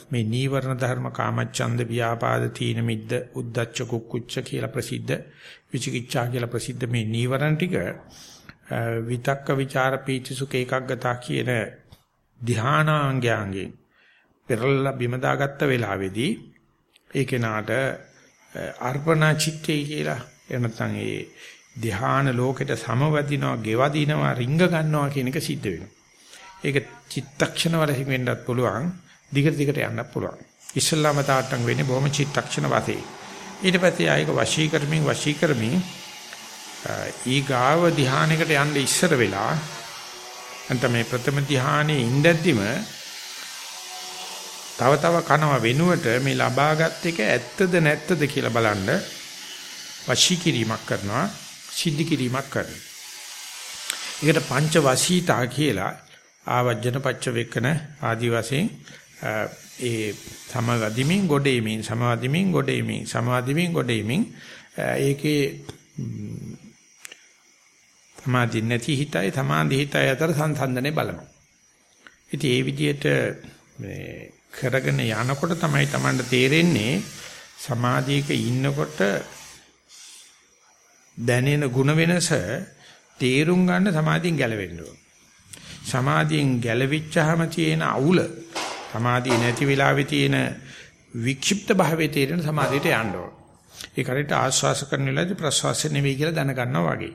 S1: මේ නීවරණ ධර්ම කාමච්ඡන්ද ව්‍යාපාද තීන මිද්ද උද්දච්ච කුක්කුච්ච කියලා ප්‍රසිද්ධ විචිකිච්ඡා කියලා ප්‍රසිද්ධ මේ නීවරණ ටික විතක්ක ਵਿਚාර පීති සුඛ ඒකග්ගතා කියන ධානාංගයන්ගෙන් පෙරලා බිම දාගත්ත වෙලාවේදී ඒ කෙනාට අර්පණා චිත්තේ කියලා එහෙම නැත්නම් ඒ ධ්‍යාන ලෝකෙට සමවදිනවා, ගෙවදිනවා, රිංග ගන්නවා කියන එක සිද්ධ වෙනවා. ඒක චිත්තක්ෂණ වලින් වෙන්නත් පුළුවන්, දිගට දිගට යන්නත් පුළුවන්. ඉස්ලාම තාට්ටම් වෙන්නේ බොහොම චිත්තක්ෂණ වාතේ. ඊට පස්සේ ආයක වශී කරමින් වශී කරමින් ඊගාව ධ්‍යානයකට යන්න ඉස්සර වෙලා අන්ත මේ ප්‍රථම ධ්‍යානයේ ඉඳද්දිම තව තව කනව වෙනුවට මේ ලබාගත් එක ඇත්තද නැත්තද කියලා බලන්න වශී කිරීමක් කරනවා සිද්ධ කිරීමක් කරනවා. ඒකට පංච වශීතා කියලා ආවජන පච්ච වේකන ආදි වශයෙන් ඒ සමවදිමින් ගොඩේමින් සමවදිමින් ගොඩේමින් සමවදිමින් ගොඩේමින් ඒකේ සමාධි නැති හිතයි සමාධි හිතයි අතර සංසන්දනේ බලමු. ඉතින් ඒ විදිහට මේ කරගෙන යනකොට තමයි Tamanට තේරෙන්නේ සමාධියක ඉන්නකොට දැනෙන ಗುಣ වෙනස තේරුම් ගන්න සමාධියෙන් ගැලවෙන්න ඕන. සමාධියෙන් ගැලවිච්චාම තියෙන අවුල සමාධිය නැති වෙලාවේ තියෙන වික්ෂිප්ත භාවයේ තේරෙන සමාධියට යන්න ඕන. ඒ කරේට ආශ්වාස කරන වෙලාවේදී ප්‍රශ්වාස නෙවෙයි කියලා දැනගන්නවා වගේ.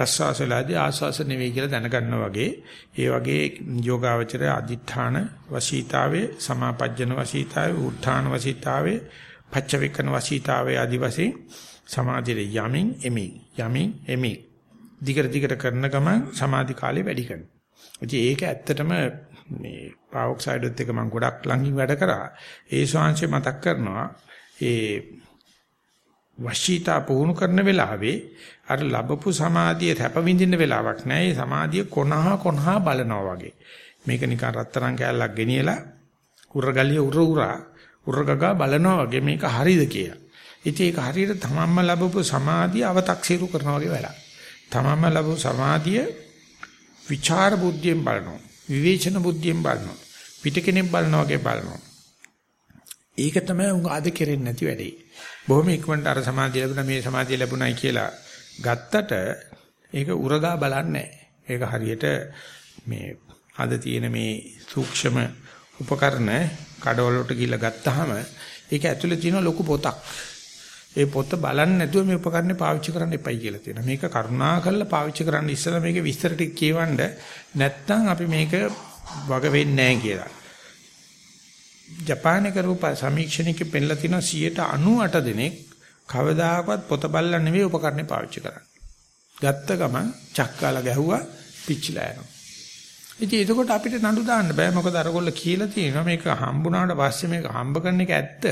S1: ප්‍රශ්වාස වෙලාවේදී ආශ්වාස නෙවෙයි කියලා දැනගන්නවා වගේ. ඒ වගේ යෝගාවචරය අදිඨාන වශීතාවේ සමාපජ්ජන වශීතාවේ උත්ථාන වශීතාවේ පච්චවේකන වශීතාවේ ආදි වශයෙන් සමාධියේ යමින් එමින් යමින් එමින් දිගට දිගට කරන ගමන් සමාධි කාලය වැඩි කරනවා. ඉතින් ඒක ඇත්තටම මේ පාවොක්සයිඩුත් එක මම ගොඩක් ළඟින් වැඩ කරා. ඒ ශාංශය මතක් කරනවා ඒ වශීතා පුහුණු කරන වෙලාවේ අර ලැබපු සමාධිය තැප විඳින්න වෙලාවක් නැහැ. ඒ සමාධිය කොනහා කොනහා බලනවා වගේ. මේක නිකන් රත්තරන් කෑල්ලක් ගෙනියලා උරගලිය උර උරා උරගගා බලනවා වගේ මේක හරිද කියලා. ඉතින් ඒක හරියට තමන්ම ලැබපු සමාධිය අව탁සිරු කරනවා වගේ වැඩක්. තමන්ම ලැබපු සමාධිය විචාර බුද්ධියෙන් බලනවා. විවේචන බුද්ධියෙන් බලනවා. පිට කෙනෙක් බලනවා වගේ බලනවා. ඒක තමයි උංග අද කෙරෙන්නේ නැති වැඩේ. බොහොම ඉක්මනට අර සමාධිය ලැබුණා මේ සමාධිය ලැබුණයි කියලා ගත්තට ඒක උරගා බලන්නේ ඒක හරියට මේ අද තියෙන මේ සූක්ෂම උපකරණ කඩවල වලට ගිහිල්ලා ගත්තාම ඒක ඇතුලේ තියෙන ලොකු පොතක්. ඒ පොත බලන්නේ නැතුව මේ උපකරණේ පාවිච්චි කරන්න එපයි කියලා තියෙනවා. මේක කරුණා කරලා පාවිච්චි කරන්න ඉස්සෙල්ලා මේක විස්තර ටික කියවන්න නැත්නම් අපි මේක වග වෙන්නේ නැහැ කියලා. ජපානයේ කරපු සමීක්ෂණයක පෙන්නලා තියෙනවා 98 දෙනෙක් කවදාකවත් පොත බලලා නෙවෙයි උපකරණේ පාවිච්චි කරන්නේ. ගත්ත ගමන් චක්කාලා ගැහුවා පිච්චිලා යනවා. ඉතින් එතකොට අපිට නඩු දාන්න බෑ මොකද අරගොල්ල කියලා තියෙනවා මේක හම්බුණාට පස්සේ මේක හම්බ කරන එක ඇත්ත.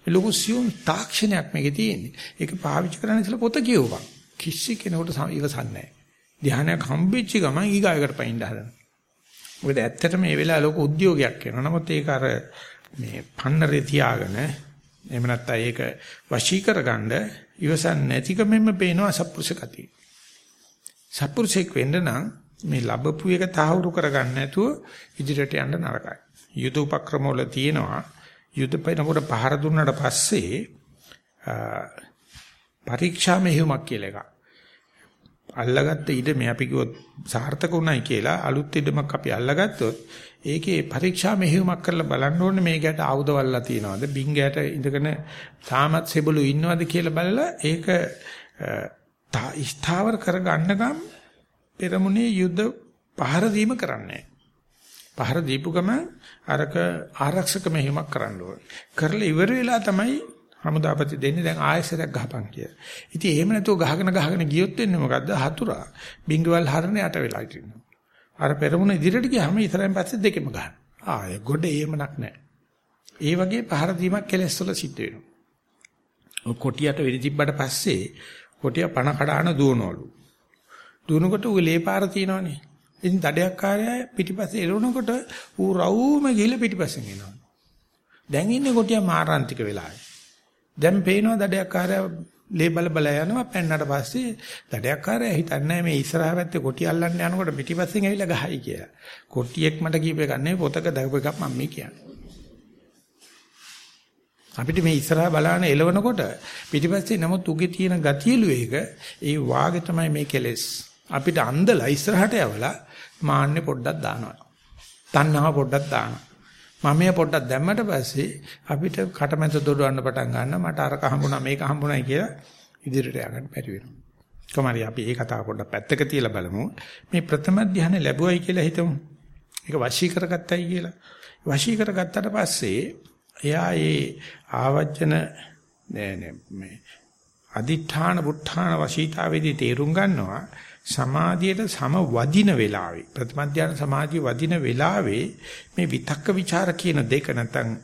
S1: මේ ලොකු සියුම් තාක්ෂණයක් මේකේ තියෙන්නේ. ඒක පාවිච්චි කරන්න ඉතල පොත කියවපන්. කිසි කෙනෙකුට ඉවසන්නේ නැහැ. ධානයක් හම්බෙච්ච ගමන් ඊගායකට පයින් හදනවා. මොකද ඇත්තටම මේ වෙලාව ලොකු උද්‍යෝගයක් වෙනවා. නමුත් ඒක අර මේ පන්නරේ තියාගෙන එහෙම නැත්නම් ඒක වශී කරගන්න ඉවසන් නැතිකමෙන්න පේනවා සත්පුරුෂ කතිය. සත්පුරුෂෙක් වෙන්න නම් මේ ලැබපු එක තහවුරු කරගන්න නැතුව ඉදිරියට යන්න නරකයි. යුද උපක්‍රම වල තියෙනවා යුද පෙනකොට පහර දුන්නාට පස්සේ පරීක්ෂා මෙහෙයුමක් කියලා එකක්. අල්ලගත්ත ඉඩම අපි කිව්වොත් සාර්ථක උනායි කියලා අලුත් ඉඩමක් අපි අල්ලගත්තොත් ඒකේ පරීක්ෂා මෙහෙයුමක් කරලා බලන්න ඕනේ. මේකට ආයුධ වල්ලා තියනවාද? බින්ගයට ඉඳගෙන තාමත් සෙබළු ඉන්නවද කියලා බලලා ඒක ස්ථාවර කරගන්න ගම් පෙරමුණේ යුද්ධ පහර දීම කරන්නේ. පහර දීපු ගම අරක ආරක්ෂක මෙහෙයුමක් කරන්න ඕනේ. කරලා ඉවර වෙලා තමයි හමුදාපති දෙන්නේ දැන් ආයෙසරයක් ගහපන් කියලා. ඉතින් එහෙම නැතුව ගහගෙන ගහගෙන ගියොත් වෙන්නේ මොකද්ද? හතුරා බින්ගවල් හරණ යට වෙලා ඉන්නවා. අර පෙරමුණ ඉදිරියට ගියාම ඉතරෙන් පස්සේ දෙකෙම ගන්න. ආය ගොඩ එහෙමනක් නැහැ. ඒ වගේ පහර දීමක් කෙලස් වල සිද්ධ වෙනවා. ඔය කොටියට වෙඩි තිබ්බට පස්සේ කොටිය පණ කඩාන දුවනවලු. දුවනකොට ඌ ලේපාර තියනවනේ. ඉතින් දඩයක් කාර්යය පිටිපස්සේ එළවනකොට ඌ රවුම ගිහලා පිටිපස්සෙන් එනවා. දැන් ඉන්නේ කොටිය මාරාන්තික වෙලාවේ. දැන් පේනවා දඩයක්කාරයා ලේ බල බල යනවා පෙන්නට පස්සේ දඩයක්කාරයා හිතන්නේ මේ ඉස්සරහ පැත්තේ කොටි අල්ලන්න යනකොට පිටිපස්සෙන් ඇවිල්ලා ගහයි කියලා. කොටියෙක් මට කියප එක නෙවෙයි පොතක දාපු එකක් මම මේ කියන්නේ. අපිට මේ ඉස්සරහ බලන එලවනකොට පිටිපස්සේ නමුත් උගේ තියෙන ගතියලු එක ඒ වාගේ තමයි මේ කෙලෙස්. අපිට අන්දලා ඉස්සරහට යවලා මාන්නේ පොඩ්ඩක් දානවා. තණ්හාව පොඩ්ඩක් දානවා. මමයේ පොඩ්ඩක් දැම්මට පස්සේ අපිට කටමැත දොඩවන්න පටන් ගන්නවා මට අරක හම්බුණා මේක හම්බුණායි කියලා ඉදිරියට යන්න බැරි වෙනවා. කොහමද අපි මේ කතාව පොඩ්ඩක් පැත්තක තියලා බලමු. මේ ප්‍රථම ධානය ලැබුවයි කියලා හිතමු. ඒක වශී කරගත්තයි කියලා. වශී කරගත්තට පස්සේ එයා ඒ ආවජන නෑ නෑ මේ අදිඨාන බුද්ධාන වශීතාවේදී තේරුම් ගන්නවා සමාධියට සම වදින වෙලාවේ ප්‍රථම ධානය සමාධිය වදින වෙලාවේ මේ විතක්ක ਵਿਚාර කියන දෙක නැත්නම්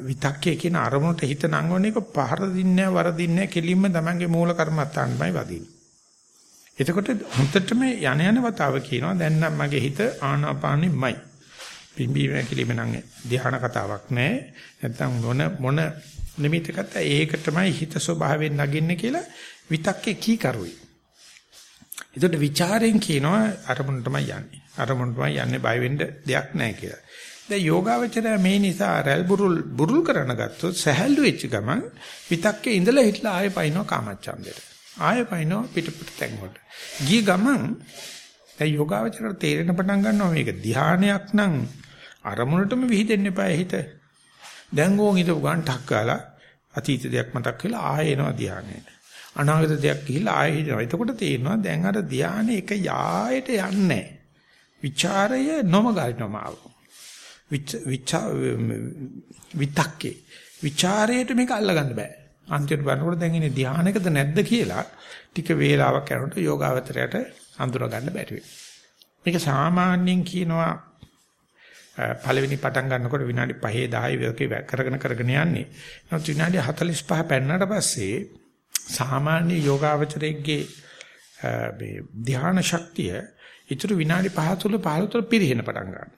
S1: විතක්කේ කියන අරමුණට හිත නංවන එක පහර දින්නේ වරදින්නේ කෙලින්ම තමන්ගේ මූල කර්මත්තාන්මයි වදින්නේ. එතකොට හුත්තටම යන යන වතාව කියනවා දැන් නම් මගේ හිත ආනාපානෙමයි. පිම්බීම කිලිම නම් ධ්‍යාන කතාවක් නෑ. නැත්නම් මොන මොන නිමිතකට ඒක තමයි හිත ස්වභාවයෙන් නගින්නේ කියලා විතක්කේ කී කරුයි. ඒකට ਵਿਚාරයෙන් කියනවා අරමුණ තමයි යන්නේ. අරමුණ තමයි යන්නේ බය වෙන්න දෙයක් නැහැ කියලා. දැන් යෝගාවචරය මේ නිසා රැල් බුරුල් බුරුල් කරන ගත්තොත් සහැල්ලු වෙච්ච ගමන් විතක්කේ ඉඳලා හිටලා ආයෙ පයින්නවා කාමච්ඡන්දෙට. ආයෙ පයින්නවා පිටපිට තැන් වලට. ගිය ගමන් දැන් යෝගාවචරයට තේරෙන පටන් ගන්නවා මේක ධානයක් නම් අරමුණටම විහිදෙන්න එපා හිත. දැන් ඕන් හිතපු ගන්න ටක් ගාලා අතීත දෙයක් මතක් වෙලා ආයෙ එනවා ධානයට. අනාගත දෙයක් ගිහිල්ලා ආයෙ හිතනවා. එතකොට තේරෙනවා දැන් අර ධානය එක යායට යන්නේ විචාරය නොමගල්නමාව. විතක්කේ විචාරයට මේක අල්ලගන්න බෑ. අන්තිමට බලනකොට දැන් ඉන්නේ ධානයකද නැද්ද කියලා ටික වේලාවක් යනකොට යෝගාවතරයට අඳුර ගන්න බැරි මේක සාමාන්‍යයෙන් කියනවා පළවෙනි පටන් ගන්නකොට විනාඩි 5 10 වගේ කරගෙන කරගෙන යන්නේ. නමුත් විනාඩි 45 පැන්නට පස්සේ සාමාන්‍ය යෝගාවචරයේගේ මේ ධ්‍යාන ශක්තිය ඊටු විනාඩි 5 තුල 15 තුල පිරෙහෙන පටන් ගන්නවා.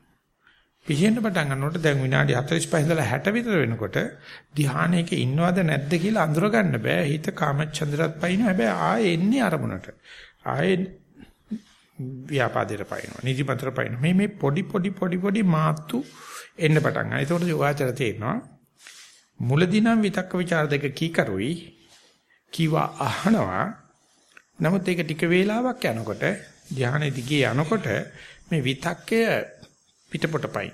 S1: පිරෙහෙන පටන් ගන්නකොට දැන් විනාඩි 45 ඉඳලා 60 විතර වෙනකොට ධ්‍යානයක ඉන්නවද නැද්ද කියලා අඳුර ගන්න බෑ. හිත කාමච්ඡන්දරත් පයින්න හැබැයි ආයේ එන්නේ අරමුණට. ආයේ ව්‍යාපාදයට පයින්නවා. නිදිමතට පයින්නවා. මේ මේ පොඩි පොඩි පොඩි පොඩි මාතු එන්න පටන් ගන්නවා. ඒතකොට යෝගාචර තේරෙනවා. මුලදී නම් විතක්ක ਵਿਚාර දෙක කීකරුයි කිවා අහනවා. නමුත් ඒක ටික වේලාවක් යනකොට ධානයේ දිගේ යනකොට මේ විතක්කය පිටපොටපයින්.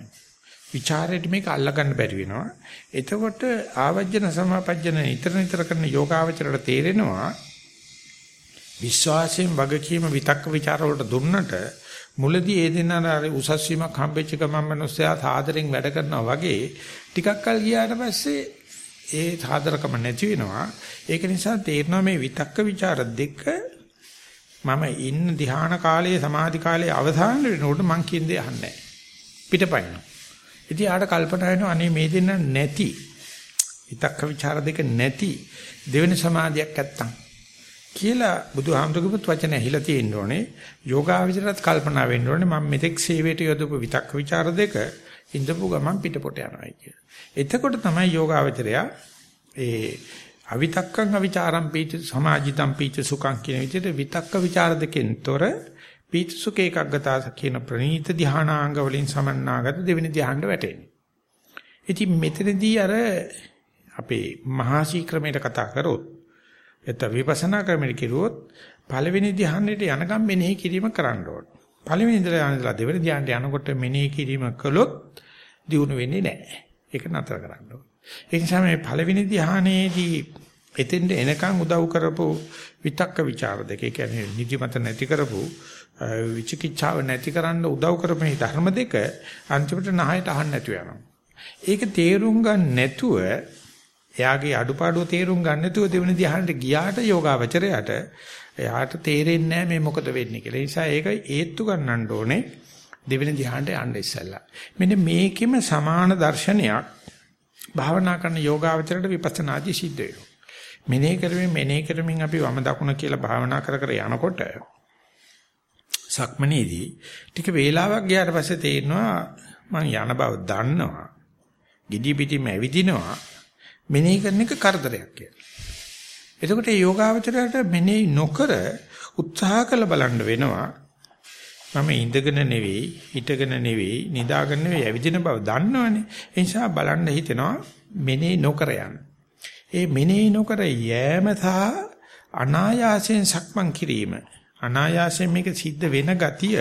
S1: ਵਿਚාරයට මේක අල්ලගන්න බැරි වෙනවා. එතකොට ආවජන සමාපජන නිතර නිතර කරන යෝගාවචරයට තේරෙනවා විශ්වාසයෙන් වගකීම විතක්ක ਵਿਚාර වලට දුන්නට මුලදී ඒ දෙන්නා අර උසස් වීමක් හම්බෙච්ච ගමන් මිනිස්සයා සාදරෙන් වැඩ කරනවා වගේ ටිකක් කල් ගියාට පස්සේ ඒ සාධරකම නැති වෙනවා. ඒක නිසා තේරෙනවා මේ විතක්ක ਵਿਚාර දෙක මම ඉන්න ධ්‍යාන කාලයේ සමාධි කාලයේ අවසාන වෙනකොට මං කියන දේ අහන්නේ නැහැ. පිටපයින්. ඉතින් ආට කල්පනා වෙනවා අනේ මේ දෙන්න නැති. විතක්ක ਵਿਚාර දෙක නැති දෙවෙනි සමාධියක් නැත්තම් කියලා බුදුහාමුදුරුවෝ වචන ඇහිලා තියෙන්න ඕනේ. යෝගාවචරත් කල්පනා වෙන්න ඕනේ මම මෙතෙක් සේවයට යොදපු විතක්ක ਵਿਚාර දෙක ඉඳපු ගමන් පිටපොට යනවායි කියලා. එතකොට තමයි යෝගාවචරයා ඒ අවිතක්කං අවිචාරම් පීති සමාජිතම් පීති සුඛං කියන විදිහට විතක්ක ਵਿਚාර දෙකෙන් තොර පීති සුඛ ඒකග්ගතා කියන ප්‍රණීත ධානාංග වලින් සමන්නාගත දෙවෙනි ධානයට වැටෙන්නේ. ඉතින් මෙතනදී අර අපේ මහාසී ක්‍රමයට කතා කරොත් එත විපස්සනා ක්‍රමයට කිරුවොත් පළවෙනි ධ්‍යානෙට යනකම් මෙනෙහි කිරීම කරන්න ඕන. පළවෙනි ඉඳලා යනදලා දෙවෙනි ධ්‍යානට යනකොට මෙනෙහි කිරීම කළොත් දියුණු වෙන්නේ නැහැ. ඒක නතර කරන්න ඕන. ඒ නිසා මේ පළවෙනි ධ්‍යානයේදී එතෙන්ට එනකන් උදව් කරපු විතක්ක ਵਿਚාර දෙක. ඒ කියන්නේ නිදිමත නැති කරපු විචිකිච්ඡාව නැති කරන්න උදව් කරපු මේ ධර්ම දෙක අන්තිමට නහයට අහන්න නැතුව යනවා. ඒක තේරුම් ගන්න නැතුව එයාගේ අඩුපාඩුව තේරුම් ගන්න නැතුව දෙවෙනි ධ්‍යානෙට ගියාට යෝගාවචරයට එයාට තේරෙන්නේ නැහැ මේ මොකද වෙන්නේ කියලා. ඒ නිසා ඒක ඒත්තු ගන්නන්න ඕනේ දෙවෙනි ධ්‍යානට යන්න ඉස්සෙල්ලා. මෙන්න මේකෙම සමාන දර්ශනයක් භාවනා කරන යෝගාවචරයට විපස්සනාදී සිද්ධ වෙනවා. මෙනෙහි කරමින් මෙනෙහි කරමින් අපි වම දකුණ කියලා භාවනා කර කර යනකොට සක්මනේදී ටික වේලාවක් ගියාට පස්සේ තේරෙනවා මං යන බව දන්නවා. gidi pitima ඇවිදිනවා මෙනෙහි කරන එක කරදරයක් කියලා. එතකොට මේ යෝගාවචරයට මෙනෙහි නොකර උත්සාහ කළ බලන්න වෙනවා. මම ඉඳගෙන නෙවෙයි, හිටගෙන නෙවෙයි, නිදාගෙන නෙවෙයි ඇවිදින බව දන්නවනේ. ඒ නිසා බලන්න හිතෙනවා මෙනෙහි නොකර යන්න. ඒ මෙනෙහි නොකර යෑම සහ අනායාසයෙන් සක්මන් කිරීම අනායාසයෙන් මේක සිද්ධ වෙන ගතිය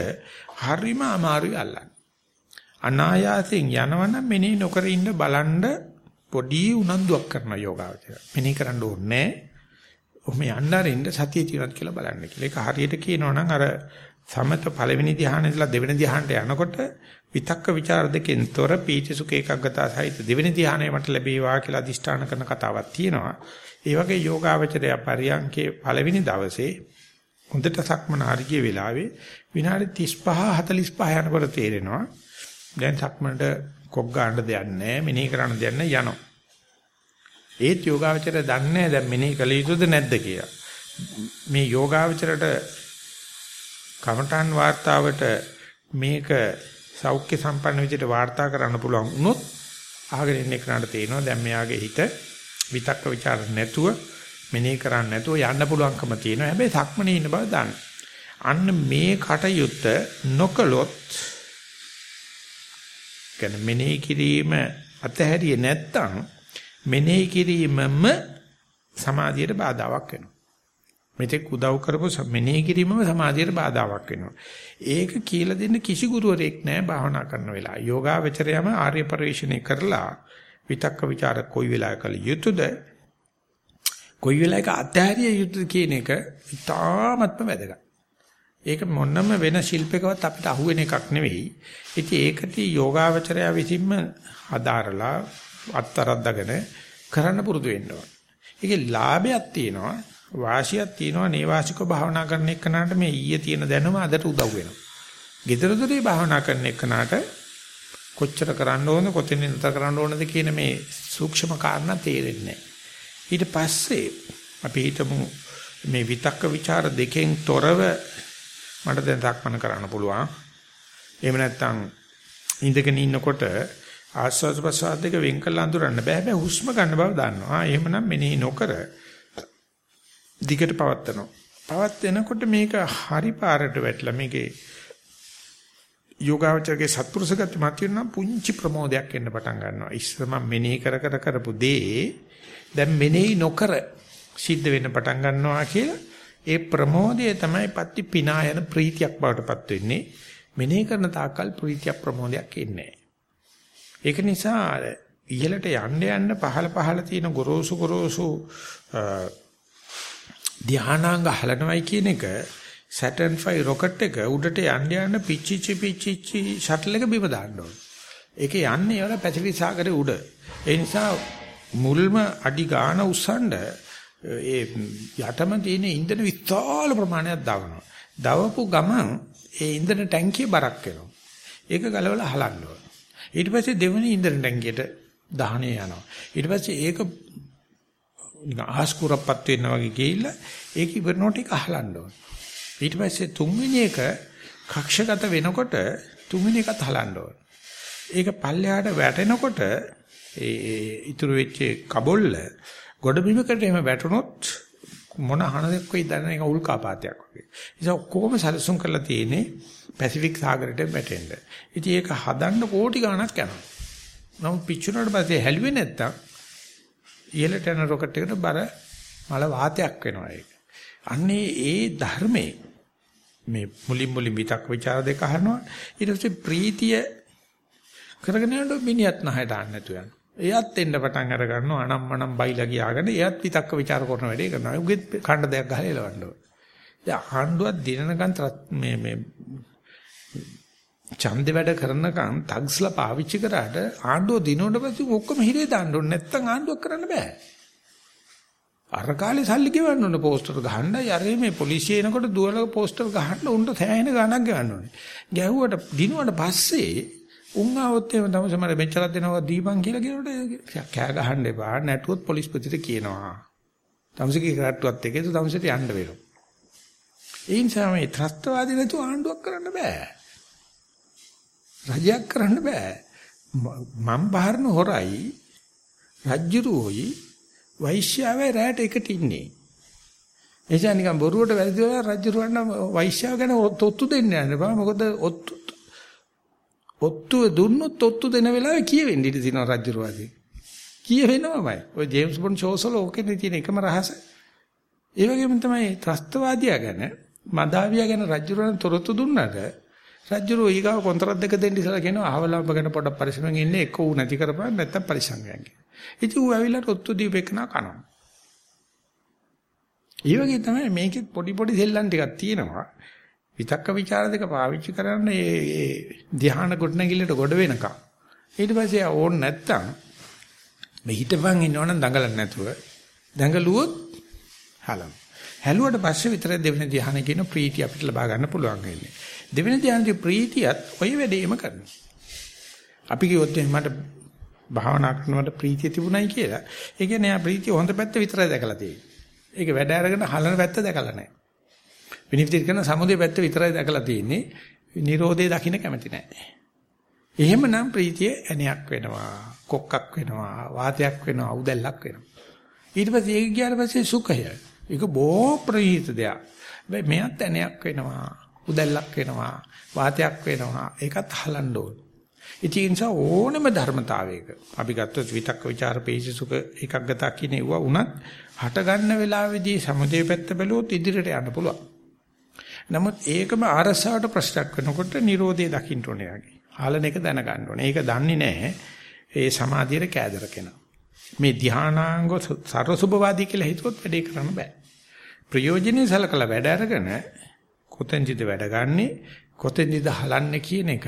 S1: හරිම අමාරුයි අල්ලන්න. අනායාසයෙන් යනවනම් මෙනෙහි නොකර ඉන්න බලන්න පොඩි උනන්දුවක් කරන යෝගාවචර. මෙනෙහි කරන්න ඕනේ ඔහොම යන්න අරින්න සතිය තියෙනවද කියලා බලන්න කියලා. ඒක හරියට කියනවා නම් අර සමත පළවෙනි ධ්‍යානෙ ඉඳලා දෙවෙනි ධ්‍යානට යනකොට විතක්ක ਵਿਚාර දෙකෙන් තොර පීති සුඛ ඒකග්ගතා සහිත දෙවෙනි ධ්‍යානෙ මට ලැබේවා කියලා අදිෂ්ඨාන කරන කතාවක් තියෙනවා. ඒ වගේ යෝගාවචරය පරියන්කේ පළවෙනි දවසේ හොඳට සක්මන හරිය වෙලාවේ විනාඩි 35 45 යනකොට තේරෙනවා දැන් සක්මනට කොක් ගන්න දෙයක් නැහැ මෙනෙහි කරන්න දෙයක් නැහැ යනවා. ඒත් යෝගාවචරය දන්නේ දැන් මෙනෙහි කළ යුතුද නැද්ද කියලා. මේ යෝගාවචරයට කමඨාන් වාර්තාවට මේක සෞඛ්‍ය සම්පන්න විදිහට වාර්තා කරන්න පුළුවන් වුණොත් අහගෙන ඉන්න කෙනාට තේරෙනවා දැන් මෙයාගේ හිත විතක්ක ਵਿਚාර නැතුව මෙනෙහි කරන්නේ නැතුව යන්න පුළුවන්කම තියෙනවා. හැබැයි සක්මනේ ඉන්න බව දන්න. අන්න මේ කටයුත්ත නොකළොත් කියන්නේ මෙනෙහි කිරීම අතහැරියේ නැත්තම් මෙනෙහි කිරීමම සමාධියට බාධාවක් වෙනවා. මෙතෙක් උදව් කරපු මෙනෙහි කිරීමම සමාධියට බාධාවක් වෙනවා. ඒක කියලා දෙන්න කිසි ගුරුවරයෙක් නැහැ භාවනා කරන වෙලාව. යෝගාවචරයම ආර්ය පරිශ්‍රණය කරලා විතක්ක ਵਿਚාර කොයි වෙලාවක කළ යුතුද කොයි වෙලාවක අත්හැරිය යුතුද කියන එක ඉතාමත්ම වැදගත්. ඒක මොනම වෙන ශිල්පයකවත් අපිට අහුවෙන එකක් නෙවෙයි. ඉතින් ඒකටි යෝගාවචරය විසින්ම හදාරලා අත්තරද්දගෙන කරන්න පුරුදු වෙන්න ඕන. ඒකේ ලාභයක් තියෙනවා, වාසියක් තියෙනවා, නේවාසිකව භාවනා කරන එක්කනට මේ ඊයේ තියෙන දැනුම අදට උදව් වෙනවා. gedara dore භාවනා කරන එක්කනට කොච්චර කරන්න ඕනද, කොතනින් නතර කරන්න ඕනද කියන මේ සූක්ෂම කාරණා තේරෙන්නේ ඊට පස්සේ අපි හිතමු මේ විතක්ක ਵਿਚාර දෙකෙන් තොරව මට දැන් සක්මන කරන්න පුළුවන්. එහෙම නැත්නම් ඉඳගෙන ඉන්නකොට ආස්වාද ප්‍රසආද දෙක වෙන් කරලා අඳුරන්න බෑ. හැබැයි හුස්ම ගන්න බව දන්නවා. එහෙමනම් මෙනෙහි නොකර දිගට පවත්නවා. පවත්නකොට මේක හරි පාරට වැටලා මේකේ යෝගාවචරගේ සත්පුරුෂ ගති මතියනම් පුංචි ප්‍රමෝදයක් එන්න පටන් ගන්නවා. ඉස්සර මම මෙනෙහි කර කර කරපු දේ දැන් මෙනෙහි නොකර සිද්ධ වෙන්න පටන් ගන්නවා කියලා ඒ ප්‍රමෝදය තමයි පත්‍ති පිනා යන ප්‍රීතියක් බවට පත් වෙන්නේ. මෙනෙහි කරන තාක්කල් ප්‍රීතියක් ප්‍රමෝදයක් එන්නේ ඒක නිසා ඉහළට යන්න යන්න පහළ පහළ තියෙන ගොරෝසු ගොරෝසු ධානාංග හලනවයි කියන එක Saturn 5 rocket එක උඩට යන්න යන පිච්චිච්චි පිච්චිච්චි ෂටල් එක බිම දාන්න ඕන. ඒක යන්නේ වල පැසිෆික් සාගරේ උඩ. ඒ නිසා මුල්ම අඩි ගාන උස්සන්න ඒ යටම තියෙන ඉන්ධන විශාල ප්‍රමාණයක් දානවා. දවපු ගමන් ඒ ඉන්ධන ටැංකිය බරක් වෙනවා. ඒක ගලවලා හලන්න ඕන. ඊට පස්සේ දෙවෙනි ඉන්ධන ටැංකියට දහණය යනවා. ඊට පස්සේ ඒක නිකන් ආස්කුරප්පත් වෙනවා වගේ ගිහිල්ලා ඒක ඉවරනකොට ඒක අහලන්න ඕන. ඊට පස්සේ තුන්වෙනි එක කක්ෂගත වෙනකොට තුන්වෙනි එකත් හලන්න ඕන. ඒක පල්ලෙහාට වැටෙනකොට ඒ ඉතුරු වෙච්ච කබොල්ල ගොඩබිමකට එහෙම වැටුනොත් මොන හනදක් වෙයි දන්න එක උල්කාපාතයක් වගේ. ඒක ඔක්කොම සැලසුම් කරලා තියෙන්නේ පැසිෆික් සාගරයට වැටෙන්න. ඉතින් ඒක හදන්න කෝටි ගණක් යනවා. නමුත් පිච්චුනට පස්සේ හැලුවේ නැත්තම් ඉහළට යන රොකට් එකට බර මල වාතයක් වෙනවා ඒක. අන්නේ ඒ ධර්මයේ මේ මුලින් මුලින් විතක් ਵਿਚාර දෙක අහනවා ඊට පස්සේ ප්‍රීතිය කරගෙන යනකොට මිනිහත් නැහැ දාන්න නැතු යන. එයාත් එන්න පටන් අර ගන්නවා අනම්මනම් බයිලා ගියාගෙන එයාත් විතක්ක ਵਿਚාර කරන වැඩේ කරනවා. උගෙත් කණ්ඩ දෙයක් ගහලා එලවන්න ඕනේ. දැන් ආණ්ඩුවක් දිනනකන් මේ මේ ඡන්ද වැඩ කරනකම් තග්ස්ලා පාවිච්චි කරාට ආණ්ඩුව දිනුවට පස්සේ ඔක්කොම හිරේ දාන්න ඕනේ නැත්තම් ආණ්ඩුවක් කරන්න බෑ. අර කාලේ සල්ලි ගෙවන්න ඕනේ පෝස්ටර් ගහන්න. යරේ මේ පොලිසිය එනකොට දුවල පෝස්ටර් ගහන්න උන්ට සෑහෙන ගණක් ගන්න ඕනේ. ගැහුවට දිනුවට පස්සේ උන් ආවොත් එහෙම තමයි සමහර මෙච්චරක් දෙනවා දීපන් කියලා කියනකොට කෑ ගහන්න එපා. නැටුවොත් පොලිස් ප්‍රතිට කියනවා. තමසිකේ කරට්ටුවත් එකේ තමසිට යන්න වෙනවා. ඒ නිසා මේ ත්‍රස්තවාදී නැතුව ආණ්ඩුවක් කරන්න බෑ. රජයක් කරන්න බෑ. මම් බහරන හොරයි රජ්ජුරුවෝයි වෛශ්‍යාවයි රැට එකට ඉන්නේ. එනිසා නිකන් බොරුවට වැරදි වෙලා රජ්ජුරුවන්ට වෛශ්‍යාව ගැන ඔත්තු දෙන්න යන්න බෑ. මොකද ඔත්තු ඔත්තු දුන්නොත් ඔත්තු දෙන වෙලාවේ කියවෙන්න ඉඩ තියෙනවා රජ්ජුරුවාදී. කියවෙනවමයි. ඔය ජේම්ස් බොන්ඩ් ෂෝස් වල ඕකේ තියෙන එකම රහස. ඒ වගේම තමයි ත්‍රස්තවාදියා ගැන මදාවියා ගැන රජ්ජුරුවන් තොරතු දුන්නාට රජ්ජුරුව ඊගාව කොන්ත්‍රාත් දෙක දෙන්න ඉස්සලා කියනවා අහවලම්බ ගැන පොඩක් පරිස්සමෙන් ඉන්න එක්ක ඌ නැති කරපන් නැත්තම් පරිස්සම් ගන්න. ඉතින් ඌ ඇවිල්ලා ඔත්තු දීපේකනා කනවා. ඒ වගේ තමයි මේකෙත් පොඩි පොඩි සෙල්ලම් ටිකක් තියෙනවා. විතක්ක ਵਿਚාර දෙක පාවිච්චි කරන්න ඒ ධ්‍යාන ගොඩනැගිල්ලට ගොඩ වෙනකම්. ඊට පස්සේ ඕන් නැත්තම් මේ හිටපන් ඉන්නවනම් දඟලන්න නැතුව දඟලුවොත් හලම්. හැලුවට පස්සේ විතර දෙවෙනි ධ්‍යාන කියන ප්‍රීතිය අපිට ලබා ගන්න පුළුවන් වෙන්නේ. දෙවෙනි ධ්‍යානයේ ප්‍රීතියත් ඔය වැඩේම කරනවා. අපි කිව්වොත් මට භාවනා කරනකොට ප්‍රීතිය තිබුණයි කියලා. ඒ කියන්නේ යා ප්‍රීතිය හොඳ පැත්ත විතරයි දැකලා තියෙන්නේ. ඒක වැඩ අරගෙන හලන පැත්ත දැකලා නැහැ. විනිවිද කරන සමුදේ පැත්ත විතරයි දැකලා තියෙන්නේ. නිරෝධය දකින්න කැමති නැහැ. එහෙමනම් ප්‍රීතිය ඇණයක් වෙනවා, කොක්කක් වෙනවා, වාතයක් වෙනවා, උදැල්ලක් වෙනවා. ඊට පස්සේ ඒක ගියාට පස්සේ සුඛය. ඒක බොහෝ ප්‍රීත දෙයක්. හැබැයි මෙයත් ඇණයක් වෙනවා, උදැල්ලක් වෙනවා, වාතයක් වෙනවා. ඒකත් හලන්න ඕන. ඉතින් ඕනම ධර්මතාවයක අපි ගත්තොත් විතක්ක ਵਿਚාර පේශසුක එකක් ගතා කියන ඒවා උනත් හට ගන්න වෙලාවේදී සමුදේ පැත්ත බැලුවොත් ඉදිරියට යන්න පුළුවන්. නමුත් ඒකම ආරසාවට ප්‍රශ්නයක් වෙනකොට Nirodhe දකින්න ඕනේ යගේ. ආලන එක දැනගන්න ඕනේ. ඒක දන්නේ නැහැ. ඒ සමාධියට කෑදර කෙනා. මේ ධානාංග සරසුභවාදී කියලා හිතුවොත් වැඩේ කරන්න බෑ. ප්‍රයෝජනෙයි සලකලා වැඩ අරගෙන කොතෙන්ද වැඩ ගන්නෙ කොතෙන්ද හලන්නේ කියන එක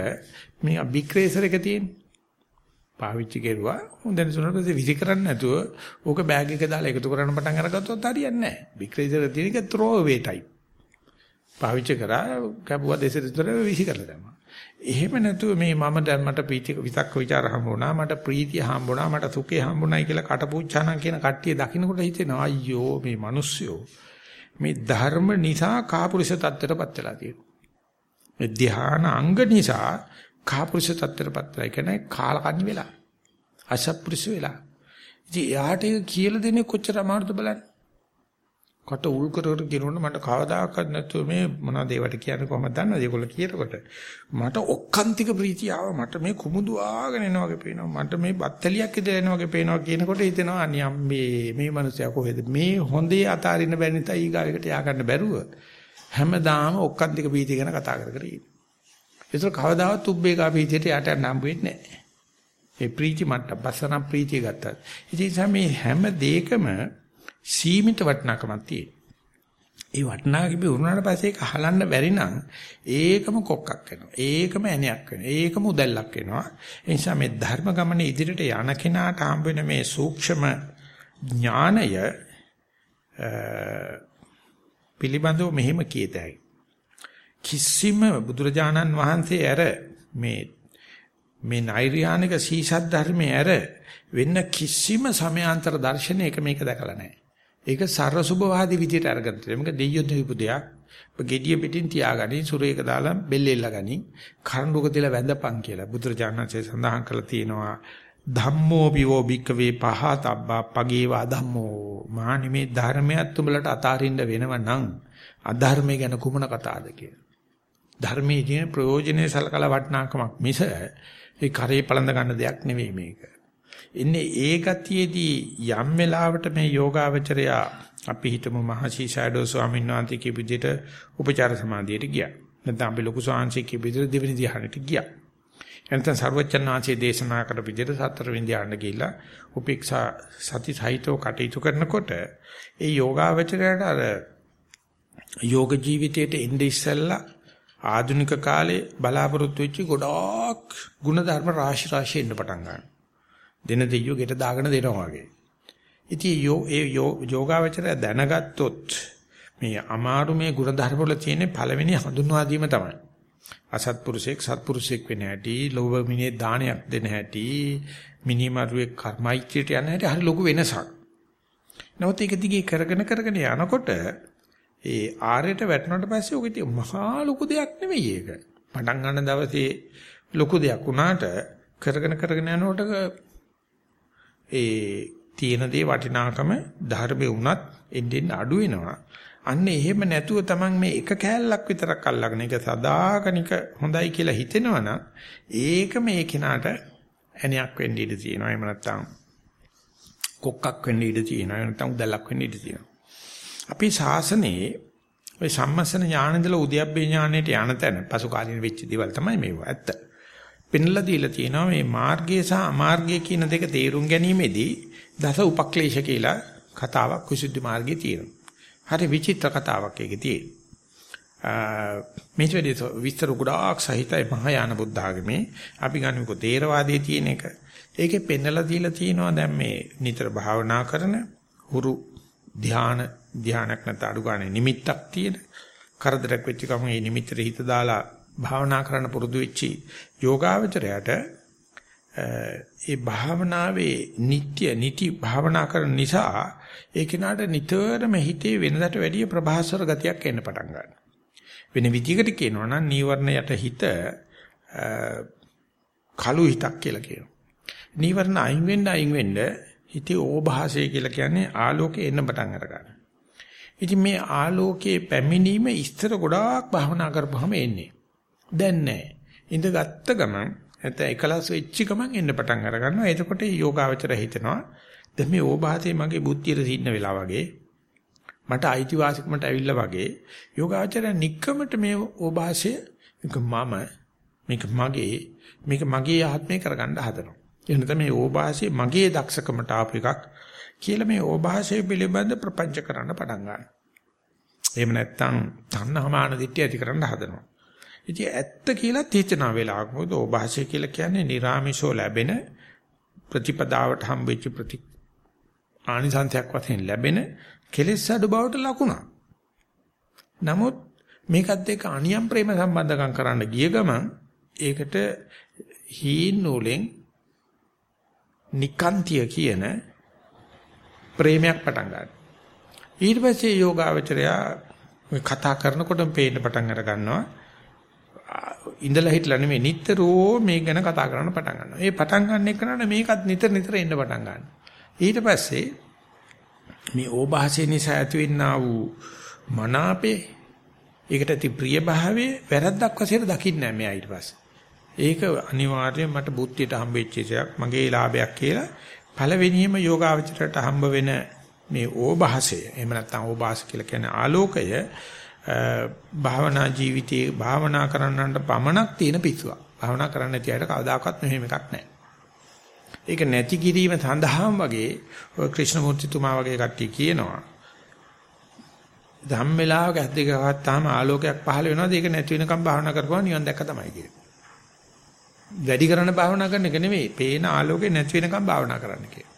S1: මේ බිග් රේසර් එක තියෙන. පාවිච්චි කරුවා හොඳ නසුනට පස්සේ විසි කරන්නේ නැතුව ඕක බෑග් එක දාලා එකතු කරන්න පටන් අරගත්තොත් හරියන්නේ නැහැ. බිග් රේසර් තියෙන එක throw away type. පාවිච්චි කරා කැපුවා දෙසට විතර විසි කරලා දැම්මා. එහෙම නැතුව මේ මම දැන් මට පීති විතක්ක ਵਿਚාර හම්බ වුණා මට ප්‍රීතිය හම්බ වුණා මට සුඛය හම්බුණායි කියලා කටපූච්චානම් කියන කට්ටිය දකින්නකොට හිතෙනවා අයියෝ මේ මිනිස්සුયો මේ ධර්ම නිසා කාපුරුෂ තත්ත්වයටපත් වෙලා තියෙනවා. මේ ධ්‍යාන අංග නිසා කාපුරුෂ තත්ත්වයටපත් වෙලා කියන්නේ කාලකන්ණි වෙලා. අසත්පුරුෂ වෙලා. ඉතින් එයාට ඒක කියලා දෙන්නේ කොච්චර අමාරුද බලන්න. කට උල් කර කර කියනොත් මට කවදාකවත් නැතුව මේ මොනවද ඒවට කියන්නේ කොහමද දන්නවද? ඒගොල්ලෝ කියනකොට මට ඔක්කාන්තික ප්‍රීතිය ආව. මට මේ කුමුදු ආගෙන එනවා වගේ පේනවා. මට මේ බත්තලියක් ඉදලා එනවා වගේ පේනවා කියනකොට හිතෙනවා අනියම් මේ මේ මිනිස්සයා කොහෙද? මේ හොඳේ අතාරින්න බැරි නිසා ඊගාවකට යා ගන්න බැරුව හැමදාම ඔක්කාන්තික ප්‍රීතිය ගැන කතා කර කර ඉන්නේ. ඒතර කවදාවත් උබ්බේකා ප්‍රීතියට යට යන්න හම්බ වෙන්නේ නැහැ. ඒ ප්‍රීති මට්ට බසන ප්‍රීතිය ගත්තා. ඉතින් මේ හැම දෙයකම සීමිත වටිනාකමක් තියෙනවා. ඒ වටනාකි උරුණාට පස්සේ ඒක හලන්න බැරි නම් ඒකම කොක්කක් වෙනවා. ඒකම ඇණයක් වෙනවා. ඒකම උදැල්ලක් වෙනවා. ඒ නිසා මේ ධර්ම ගමනේ ඉදිරියට යන කෙනාට හම්බ වෙන මේ සූක්ෂම ඥානය පිළිබඳව මෙහෙම කියතයි. කිසිම බුදුරජාණන් වහන්සේ ඇර මේ මේ නෛර්යානික සීසත් ධර්මයේ ඇර වෙන්න කිසිම සමයාන්තර දර්ශනයක මේක දැකලා නැහැ. ඒක සර්වසුභවාදී විදියට අරගෙන තියෙනවා. මේක දෙයියොත් දීපු දෙයක්. ඔබ gediya පිටින් තියාගනි සුරේක දාලා බෙල්ලෙල්ල ගනි. කරඬුක තියලා වැඳපන් කියලා බුදුරජාණන්සේ සඳහන් කරලා තියෙනවා. ධම්මෝ විවෝ භික්කවේ පහතබ්බා පගේවා ධම්මෝ. මානි මේ ධර්මයක් උඹලට අතාරින්න වෙනව නම් අධර්මය ගැන කුමන කතාවද කියලා. ධර්මයේ තියෙන ප්‍රයෝජනේ සලකලා වටනාකමක් මිස ඒ කරේ පළඳ ගන්න දෙයක් නෙවෙයි මේක. ඉන්නේ ඒ ගතියේදී යම් වෙලාවට මේ යෝගාවචරය අපි හිතමු මහසි ෂැඩෝ ස්වාමීන් වහන්සේ කියපු විදිහට උපචාර සමාධියට ගියා. නැත්නම් අපි ලොකු සාංශේ කියපු විදිහට දෙවෙනි ධ්‍යානෙට ගියා. එතන සර්වචන් වහන්සේ දේශනා කරපු විදිහට සතර වෙනි ධ්‍යානෙට ගිහිල්ලා උපේක්ෂා සති සහිතව කටයුතු කරනකොට ඒ යෝගාවචරයට අර යෝග ජීවිතයට එnde ඉස්සෙල්ලා ආධුනික කාලේ බලාපොරොත්තු වෙච්ච ගොඩාක් ಗುಣධර්ම රාශි රාශි එන්න පටන් ගන්නවා. දෙන දෙයියෝ ගෙට දාගෙන දෙනවා වගේ. ඉතින් යෝ ඒ යෝගාවචරය දැනගත්තොත් මේ අමාරු මේ ಗುಣධර්ම වල තියෙන පළවෙනි හඳුන්වා දීම තමයි. අසත්පුරුෂෙක් සත්පුරුෂෙක් වෙන හැටි, ලෝභ මිනේ දානයක් දෙන හැටි, මිනිමරුවේ කර්මයිත්‍යයට යන හැටි හරි ලොකු වෙනසක්. නමුත් ඒක දිගේ කරගෙන කරගෙන යනකොට ඒ ආරයට වැටුණාට පස්සේ ඔක ඉතින් මහා ලොකු දෙයක් නෙවෙයි ඒක. පටන් ගන්න දවසේ ලොකු දෙයක් වුණාට කරගෙන කරගෙන යනකොට ඒ තියෙන දේ වටිනාකම ධර්මේ වුණත් එන්නේ අඩු වෙනවා. අන්න එහෙම නැතුව Taman මේ එක කෑල්ලක් විතරක් අල්ලගෙන ඒක සදාකනික හොඳයි කියලා හිතෙනවනම් ඒක මේ කෙනාට ඇණයක් වෙන්න ඉඩ තියෙනවා. එහෙම නැත්නම් කොක්කක් වෙන්න ඉඩ තියෙනවා. එහෙම නැත්නම් උදැල්ලක් වෙන්න ඉඩ තියෙනවා. අපි ශාසනයේ ওই සම්මසන ඥානෙදලා උද්‍යප්පේ ඥානෙට යන තැන පසු කාලින වෙච්ච දේවල් තමයි මේව. ඇත්ත. පෙන්ලා දීලා තියෙනවා මේ මාර්ගය සහ අමාර්ගය කියන දෙක තේරුම් ගැනීමේදී දස උපක්ලේශ කියලා කතාවක් කුසුද්ධි මාර්ගයේ තියෙනවා. හරි විචිත්‍ර කතාවක් ඒකේ තියෙනවා. මේ විදිහට විස්තර ගොඩාක් සහිතයි මහායාන බුද්ධ ආගමේ අපි ගන්නකො තේරවාදයේ තියෙන එක. ඒකේ පෙන්නලා දීලා තියෙනවා දැන් මේ නිතර භාවනා කරන හුරු ධාන ධානයක් නැත්නම් අඩු ගන්න නිමිත්තක් තියෙන කරදරයක් වෙච්ච ගමන් මේ නිමිත්තට හිත දාලා භාවනා කරන්න පුරුදු වෙච්චි යෝගාවචරයට ඒ භාවනාවේ නිට්‍ය නිටි භාවනා කරන නිසා ඒ කෙනාට නිතරම හිතේ වෙනදට වැඩිය ප්‍රභාස්වර ගතියක් එන්න පටන් ගන්නවා. වෙන විදිහකට කියනවා නම් නීවරණ යට හිත කළු හිතක් කියලා කියනවා. නීවරණ අයින් වෙන්න අයින් වෙන්න හිතේ ඕභාසය කියලා කියන්නේ ආලෝකේ එන්න පටන් අරගන්න. ඉතින් මේ ආලෝකයේ පැමිණීම ඉස්තර ගොඩාක් භාවනා කරපුවාම එන්නේ. දැන් නැහැ. ඉඳගත්ත ගමන් නැත්නම් එකලස් වෙච්ච ගමන් එන්න පටන් අර ගන්නවා. එතකොට යෝගාවචර හිතනවා දැන් මේ ඕභාසයේ මගේ බුද්ධියට සින්න වෙලා වගේ මට අයිතිවාසිකමට ඇවිල්ලා වගේ යෝගාචරය නික්කමට මේ ඕභාසය මේක මම මේක මගේ මේක මගේ ආත්මය කරගන්න හදනවා. එනත මේ ඕභාසය මගේ දක්ෂකමට ආපු එකක් කියලා මේ ඕභාසය පිළිබඳ ප්‍රපංච කරන්න පටන් ගන්නවා. එහෙම නැත්නම් තණ්හාමාන දිට්ඨිය ඇති කරන්න හදනවා. ඉතින් ඇත්ත කියලා තීචනා වෙලාවක් මොකද ඕභාෂය කියලා කියන්නේ නිර්ාමිෂෝ ලැබෙන ප්‍රතිපදාවට හම්බෙච්ච ප්‍රති ආනිසංසයක් වශයෙන් ලැබෙන කෙලෙස් අඩු බවට ලකුණක්. නමුත් මේකත් එක්ක අනියම් ප්‍රේම සම්බන්ධකම් කරන්න ගිය ගමන් ඒකට හීන් නූලෙන් නිකාන්තිය කියන ප්‍රේමයක් පටන් ගන්නවා. ඊට පස්සේ යෝගාවචරයා කතා කරනකොටම පේන්න පටන් අර ගන්නවා. ඉඳලා හිටලා නෙමෙයි නිතරම මේ ගැන කතා කරන්න පටන් ගන්නවා. ඒ පටන් ගන්න එකනට මේකත් නිතර නිතර එන්න පටන් ගන්නවා. ඊට පස්සේ මේ ඕභාසය නිසා ඇතිවෙනා වූ මනාපේ ඒකට ඇති ප්‍රිය භාවයේ වැරද්දක් වශයෙන් දකින්නේ නැහැ මෙයා ඊට පස්සේ. ඒක අනිවාර්යයෙන් මට බුද්ධියට හම්බෙච්ච එකක් මගේ ලාභයක් කියලා පළවෙනියම යෝගාවචරයට හම්බ වෙන මේ ඕභාසය එහෙම නැත්නම් ඕභාස කියලා කියන ආලෝකය භාවනා ජීවිතයේ භාවනා කරන්නන්ට පමණක් තියෙන පිස්සුවක්. භාවනා කරන්න නැති අයට කවදාකවත් මෙහෙම එකක් නැහැ. ඒක නැති කිරීම සඳහාම වගේ ඔය ක්‍රිෂ්ණමූර්තිතුමා වගේ කට්ටිය කියනවා. ධම් වෙලාවක ඇස් දෙක ගත්තාම ආලෝකයක් පහළ වෙනවාද ඒක නැති වෙනකම් භාවනා කරපුවා නිවන් දැක්ක තමයි කියන්නේ. වැඩි කරන භාවනා කරන එක නෙමෙයි, පේන ආලෝකේ නැති වෙනකම් භාවනා කරන්න කියන්නේ.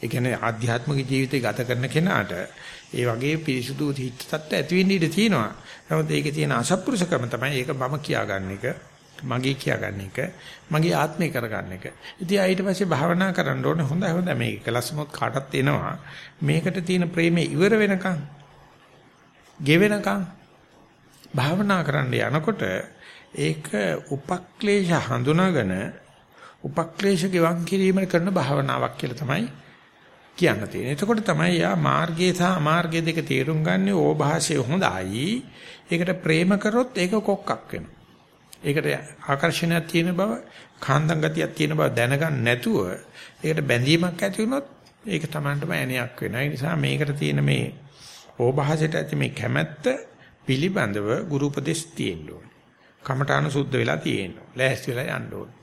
S1: ඒ කියන්නේ ආධ්‍යාත්මික ජීවිතය ගත කරන කෙනාට ඒ වගේ පිරිසුදු හිත තත්ත්ව ඇති වෙන්න ඉඩ තියෙනවා. නමුත් ඒකේ තියෙන අසත්පුරුෂකම තමයි ඒක මම කියාගන්න එක, මගේ කියාගන්න එක, මගේ ආත්මය කරගන්න එක. ඉතින් ඊට පස්සේ භාවනා කරන්න ඕනේ හොඳයි හොඳයි මේක කලස්මොත් කාටත් එනවා. මේකට තියෙන ප්‍රේමය ඉවර වෙනකන්, ගෙවෙනකන් භාවනා කරන්න යනකොට ඒක උපක්ලේශ හඳුනාගෙන උපක්ලේශ ගෙවන් කිරීම කරන භාවනාවක් කියලා තමයි කියන්න තියෙනවා. එතකොට තමයි යා මාර්ගය සහ අමාර්ගය දෙක තේරුම් ගන්න ඕභාෂය හොඳයි. ඒකට ප්‍රේම කරොත් ඒක කොක්කක් වෙනවා. ඒකට ආකර්ෂණයක් තියෙන බව, කාන්දම් ගතියක් තියෙන බව දැනගන්න නැතුව ඒකට බැඳීමක් ඇති වුණොත් ඒක Tamanටම ඇණයක් වෙනවා. ඒ නිසා මේකට තියෙන මේ ඕභාෂයට ඇති මේ කැමැත්ත පිළිබඳව ගුරු උපදෙස් තියෙන්න ඕනේ. කමඨාන සුද්ධ වෙලා තියෙන්න ඕනේ. ලෑස්ති වෙලා යන්න ඕනේ.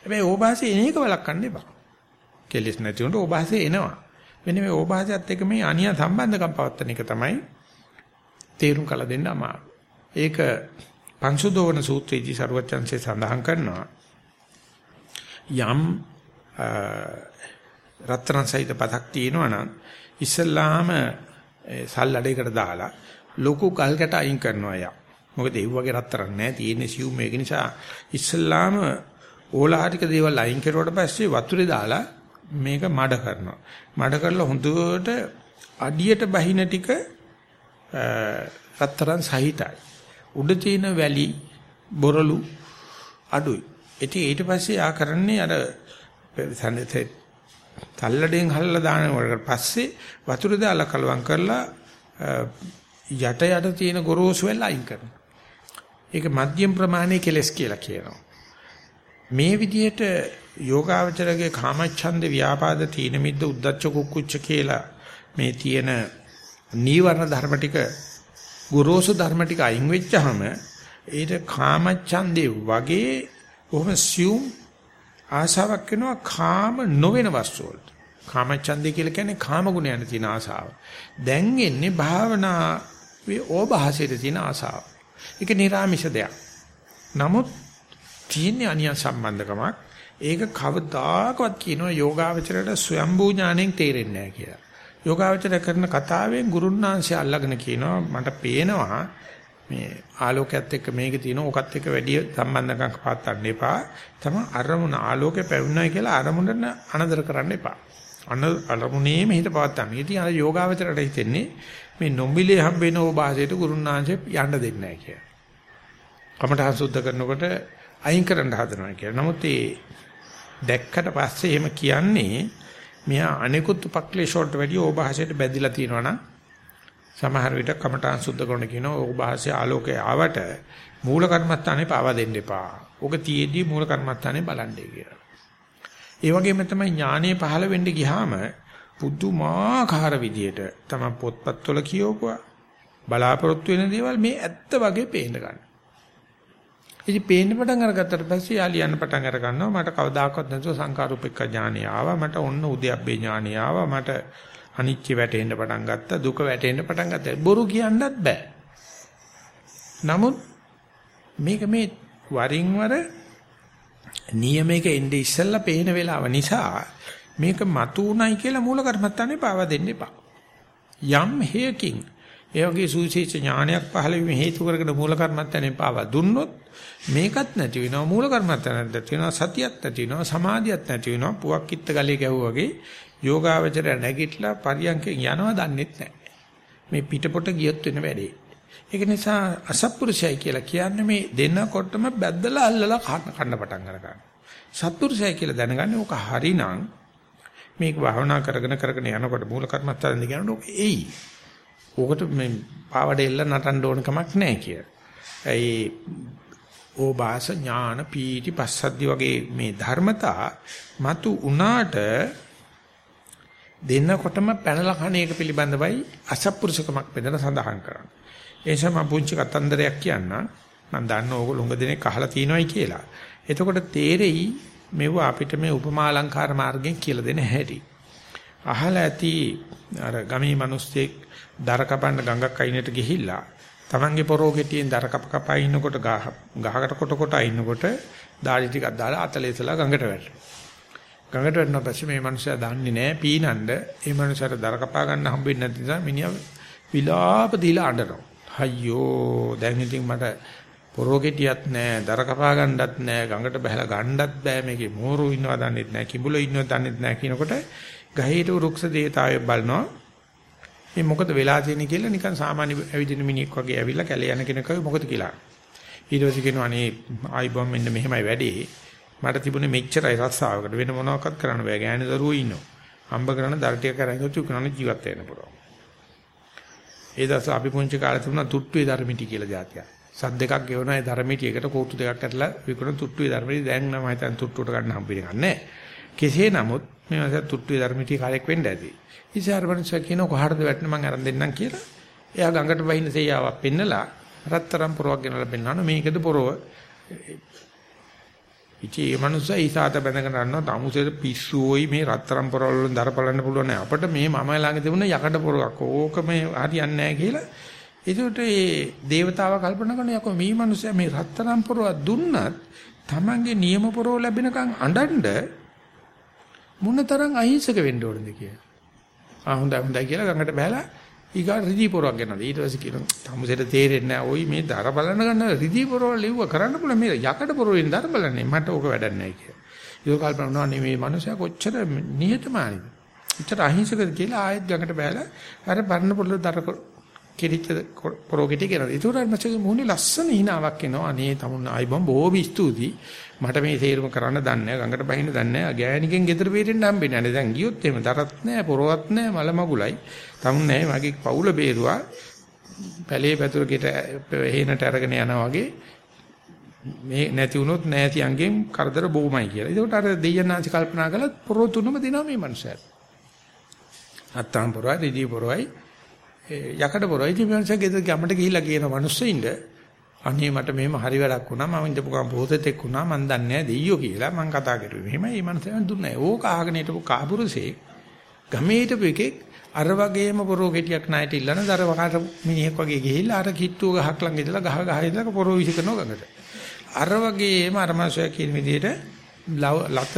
S1: හැබැයි ඕභාෂය එන එක වළක්වන්න එපා. කෙලෙස් නැති උන්ට ඕභාෂය එනවා. මෙන්න මේ ඕභාසයත් එක්ක මේ අනිය සම්බන්ධකම් පවත්තන එක තමයි තේරුම් කළ දෙන්න අමාරු. ඒක පංසුදෝවන සූත්‍රයේදී සරුවචන්සේ සඳහන් කරනවා යම් රත්තරන් සහිත පතක් තියෙනවා නම් ඉස්සල්ලාම සල්ලඩේකට දාලා ලොකු ගල්කට අයින් කරනවා යා. මොකද ඒ වගේ රත්තරන් නැහැ තියෙන්නේ සියුම් මේක නිසා ඉස්සල්ලාම ඕලාරික දේවල් අයින් කරුවට පස්සේ වතුරේ දාලා මේක මඩ කරනවා. මඩ කරලා හොඳට අඩියට බහින ටික රත්තරන් සහිතයි. උඩ තියෙන වැලි බොරළු අඩුයි. ඉතින් ඊට පස්සේ ආ කරන්නේ අර සම්දේ තල්ලඩෙන් හල්ලා දාන වලට පස්සේ වතුර දාලා කලවම් කරලා යට යට තියෙන ගොරෝසු වෙලා අයින් කරනවා. ඒක මධ්‍යම ප්‍රමාණයේ කෙලස් කියලා කියනවා. මේ විදිහට යෝගාවචරගේ කාමච්ඡන්ද ව්‍යාපාද තීන මිද්ද උද්දච්ච කුක්කුච්ච කියලා මේ තියෙන නීවරණ ධර්ම ටික ගොරෝසු ධර්ම ටික අයින් වෙච්චහම ඒට කාමච්ඡන්දේ වගේ බොහොම සියුම් ආශාවක් වෙනවා කාම නොවන වස්තු වලට. කාමච්ඡන්දේ කියලා කියන්නේ කාම ගුණයන් තියෙන ආශාව. දැන් එන්නේ භාවනාවේ ඕභාසයට තියෙන ආශාව. ඒක නිර්ාමිෂ දෙයක්. නමුත් තියෙන අනියම් සම්බන්ධකමක් ඒක කවදාකවත් කියනවා යෝගාවචරයට ස්වයම්බූ ඥාණයෙන් තේරෙන්නේ නැහැ කියලා. යෝගාවචරය කරන කතාවෙන් ගුරුන්නාංශය අල්ලගෙන කියනවා මට පේනවා මේ ආලෝකයත් එක්ක මේකේ තියෙන ඕකත් එක්ක වැඩි සම්බන්ධකම් පාත්තන්න එපා. තම අරමුණ ආලෝකේ පැවුණා කියලා අරමුණට අනදර කරන්න එපා. අන අරමුණේම හිත පවත්තන්න. ඉතින් අර යෝගාවචරයට හිතෙන්නේ මේ නොමිලේ හම්බෙන ඕභාසයට ගුරුන්නාංශය යන්න දෙන්නේ නැහැ කියලා. කමඨහං සුද්ධ කරනකොට අයින් කරන්න හදනවා කියලා. නමුත් ඒ දැක්කට පස්සේ එහෙම කියන්නේ මෙහා අනිකුත් උපක්ලේශ වලට වැඩිය ඕභාෂයට බැඳිලා තියෙනවා නම් සමහර විට කමඨාන් සුද්ධ කරන කියනවා ඕභාෂය ආලෝකයේ ආවට මූල කර්මස්ථානේ පාවා දෙන්න එපා. ඕක තියේදී මූල කර්මස්ථානේ බලන්නේ කියලා. ඒ වගේම තමයි ඥානෙ පහළ වෙන්න ගියාම පුදුමාකාර විදියට තම පොත්පත්වල කියවපුවා බලාපොරොත්තු වෙන දේවල් මේ ඇත්ත වගේ පේන්න ගන්නවා. ඉතින් පේන්න පටන් අරගත්තට පස්සේ යා ලියන්න පටන් අර ගන්නවා. මට කවදාකවත් නැතුව සංකාරූපෙක්ක ඥානය ආවා. මට ඔන්න උද්‍යප්පේ ඥානය ආවා. මට අනිච්ච වැටෙන්න පටන් ගත්තා. දුක වැටෙන්න පටන් ගත්තා. බොරු කියන්නත් බෑ. නමුත් මේක මේ වරින් වර නියමයක එnde ඉස්සෙල්ලා පේන වෙලාව නිසා මේක මතු උණයි කියලා මූල කර්මත්තානේ පාවා දෙන්න එපා. යම් හේයකින් ඒ වගේ සුවිශේෂ ඥානයක් පහළ වීම හේතු කරගෙන මූල කර්මත්තනේ පාවා දුන්නොත් මේකත් නැති වෙනවා මූල කර්මත්තන නැති වෙනවා සතියක් නැති වෙනවා සමාධියක් නැති වෙනවා. පුවක් කිත්ත ගලේ ගැහුවා වගේ යෝගාවචරය නැගිටලා පරියන්කෙන් යනවා දන්නෙත් නැහැ. මේ පිටපොට ගියොත් වෙන වැඩේ. ඒක නිසා අසත්පුරුෂයයි කියලා කියන්නේ මේ දෙන්නකොටම බැද්දලා අල්ලලා කන්න පටන් ගන්නවා සත්පුරුෂයයි කියලා දැනගන්නේ ඕක හරිනම් මේක භාවනා කරගෙන කරගෙන යනකොට මූල කර්මත්තන දිගනට ඕක එයි. ඕකට මේ පාවඩෙල්ල නටන්න ඕන කමක් නැහැ කියලා. ඒ ඕබාස ඥාන පීටි පස්සද්ධි වගේ මේ ධර්මතා මතු උනාට දෙන්නකොටම පැනලා කණ එක පිළිබඳවයි අසත්පුරුෂකමක් බෙදලා සඳහන් කරන්නේ. ඒ නිසා මම පුංචි කතන්දරයක් කියන්න මම දන්න ඕගොල්ලෝ උඟ දෙනෙක් අහලා තියෙනවයි කියලා. එතකොට තේරෙයි මෙව අපිට මේ උපමා අලංකාර මාර්ගයෙන් කියලා දෙන හැටි. අහලා ඇති අර ගමේ මිනිස්සෙක් දර කපන්න ගඟක් අයිනට ගිහිල්ලා Tamange පොරෝ කෙටියෙන් දර කප කපා ඉන්නකොට ගහ ගහකට කොට කොට ඉන්නකොට දාඩි ටිකක් දාලා අතලේසලා ගඟට වැටෙනවා. ගඟට වැටෙනවා පස්සේ මේ මනුස්සයා දන්නේ නැහැ පීනන්න. ඒ මනුස්සයාට දර කපා ගන්න හම්බෙන්නේ නැති නිසා මිනිහා විලාප දීලා අඬනවා. අයියෝ දැන් ඉතින් මට පොරෝ කෙටියක් නැහැ, දර කපා ගන්නත් නැහැ, ගඟට බහලා ගන්නත් බෑ මේකේ මෝරු ඉන්නවා දන්නෙත් නැහැ, කිඹුල ඉන්නවා දන්නෙත් නැහැ කියනකොට ගහේට වෘක්ෂ දේතාවෙ බලනවා. මේ මොකද වෙලා තියෙන්නේ කියලා නිකන් සාමාන්‍ය ඇවිදින මිනිහෙක් වගේ ඇවිල්ලා කැලේ යන කෙනෙක් වගේ මොකද කියලා. ඊට පස්සේ කියනවා අනේ ආයිබම් මෙන්න මෙහෙමයි වැඩේ. මට තිබුණේ මෙච්චරයි රස්සාවකට වෙන මොනවාක්වත් කරන්න බෑ. ගෑණි දරුවෝ ඉන්නවා. හම්බ කරන දරටිය කරගෙන තුකනන ජීවත් වෙන්න පුළුවන්. ඒ දවස් අපි පුංචි කාලේ තිබුණා තුට්ටුවේ ධර්මිටි කියලා જાතියක්. සත් දෙකක් ගෙවනවා ඒ ධර්මිටි එකට කෝටු දෙකක් ඇටලා විකුණන තුට්ටුවේ ධර්මිටි දැන් නම් හිතන් තුට්ටුවට ගන්න හම්බෙන්නේ නැහැ. කෙසේ නමුත් මේ මාසත් තුට්ටුවේ ධර්මිතී කාලයක් වෙන්න ඇති. ඉසාරමනස කියන කොහටද වැටෙන මං අරන් දෙන්නම් කියලා. එයා ගඟට වහින්න සේයාවක් පෙන්නලා රත්තරම් පොරවක් ගෙනලා පෙන්නනවා මේකද පොරව. ඉතින් මේ මනුස්සයා ඊසාත බැඳගෙන ගන්නවා තමුසේ පිස්සුවෝයි මේ රත්තරම් පොරවල් වලින් දරපලන්න පුළුවන් නෑ. අපිට මේ මම ළඟ තිබුණ යකඩ පොරවක්. ඕක මේ හරියන්නේ නෑ කියලා. ඒකට මේ దేవතාවා කල්පනා කරන යකෝ මේ මනුස්සයා මේ රත්තරම් පොරව දුන්නත් Tamange නියම පොරව ලැබෙනකන් අඬන්න මොනතරම් අහිංසක වෙන්න ඕනද කියලා. ආ හොඳයි හොඳයි කියලා ගඟට බහැලා ඊගා රිදී පොරවක් ගෙනද ඊට පස්සේ කියනවා තමුසෙට තේරෙන්නේ නැහැ ওই මේ දර බලන්න ගන්න රිදී පොරවල් ලිව්ව කරන්න පුළුවන් මේ යකඩ පොරවෙන් දර බලන්නේ මට ඕක වැඩක් නැහැ කියලා. ඒක කල්පනා කරනවා නේ මේ මනුස්සයා කොච්චර නිහතමානීද. කොච්චර අහිංසකද කියලා ආයෙත් ගඟට බහැලා අර බර්ණ පොළ දර කෙලිච්ච පොරොගෙටි කරනවා. ඒතකොට අර මචංගේ මොහොනේ ලස්සන හිනාවක් එනවා. අනේ තමුන් ආයිබම් බොහොම ස්තුතියි. මට මේ තේරුම කරන්න දන්නේ නැහැ. ගඟට බහින්න දන්නේ නැහැ. ගෑණිකෙන් ගෙදර බේරෙන්න හම්බෙන්නේ නැහැ. දැන් ගියොත් එහෙම දරත් නැහැ, පොරවත් නැහැ, මල මගුලයි. තමුන් නැහැ මගේ පවුල බේරුවා. පැලේ පැතුර ගෙට හේනට අරගෙන යනවා වගේ මේ නැති වුණොත් නැති අංගෙන් කරදර බොමයි කියලා. ඒකට අර දෙයයන්ාංශ කල්පනා කළත් පොරො තුනම දෙනවා මේ මනුස්සයාට. අත්තාම් පොරවයි, රිදී පොරවයි, යකඩ පොරයි ඉතින් මනුස්සයා ගෙදර ගමට ගිහිල්ලා කියන මිනිස්සුින්ද අනේ මට මෙහෙම හරි වැඩක් වුණා මම ඉඳපු ගම පොතෙක් වුණා මන් දන්නේ නැහැ දෙයියෝ කියලා මං කතා කරුවේ. මෙහෙමයි මේ මනුස්සයා දුන්නේ ඕක අහගෙන හිටපු කාපුරුසේ ගමේ හිටපු එකෙක් අර වගේම පොරෝ ගෙටියක් ණයට ඉල්ලන දර වකට මිනිහෙක් වගේ ගිහිල්ලා අර කිට්ටුව ගහක් ළඟ ඉඳලා ගහ ගහ ඉඳලා පොරෝ විසි කරනවා ගඟට. අර වගේම අර මනුස්සයා කියන විදිහට ලත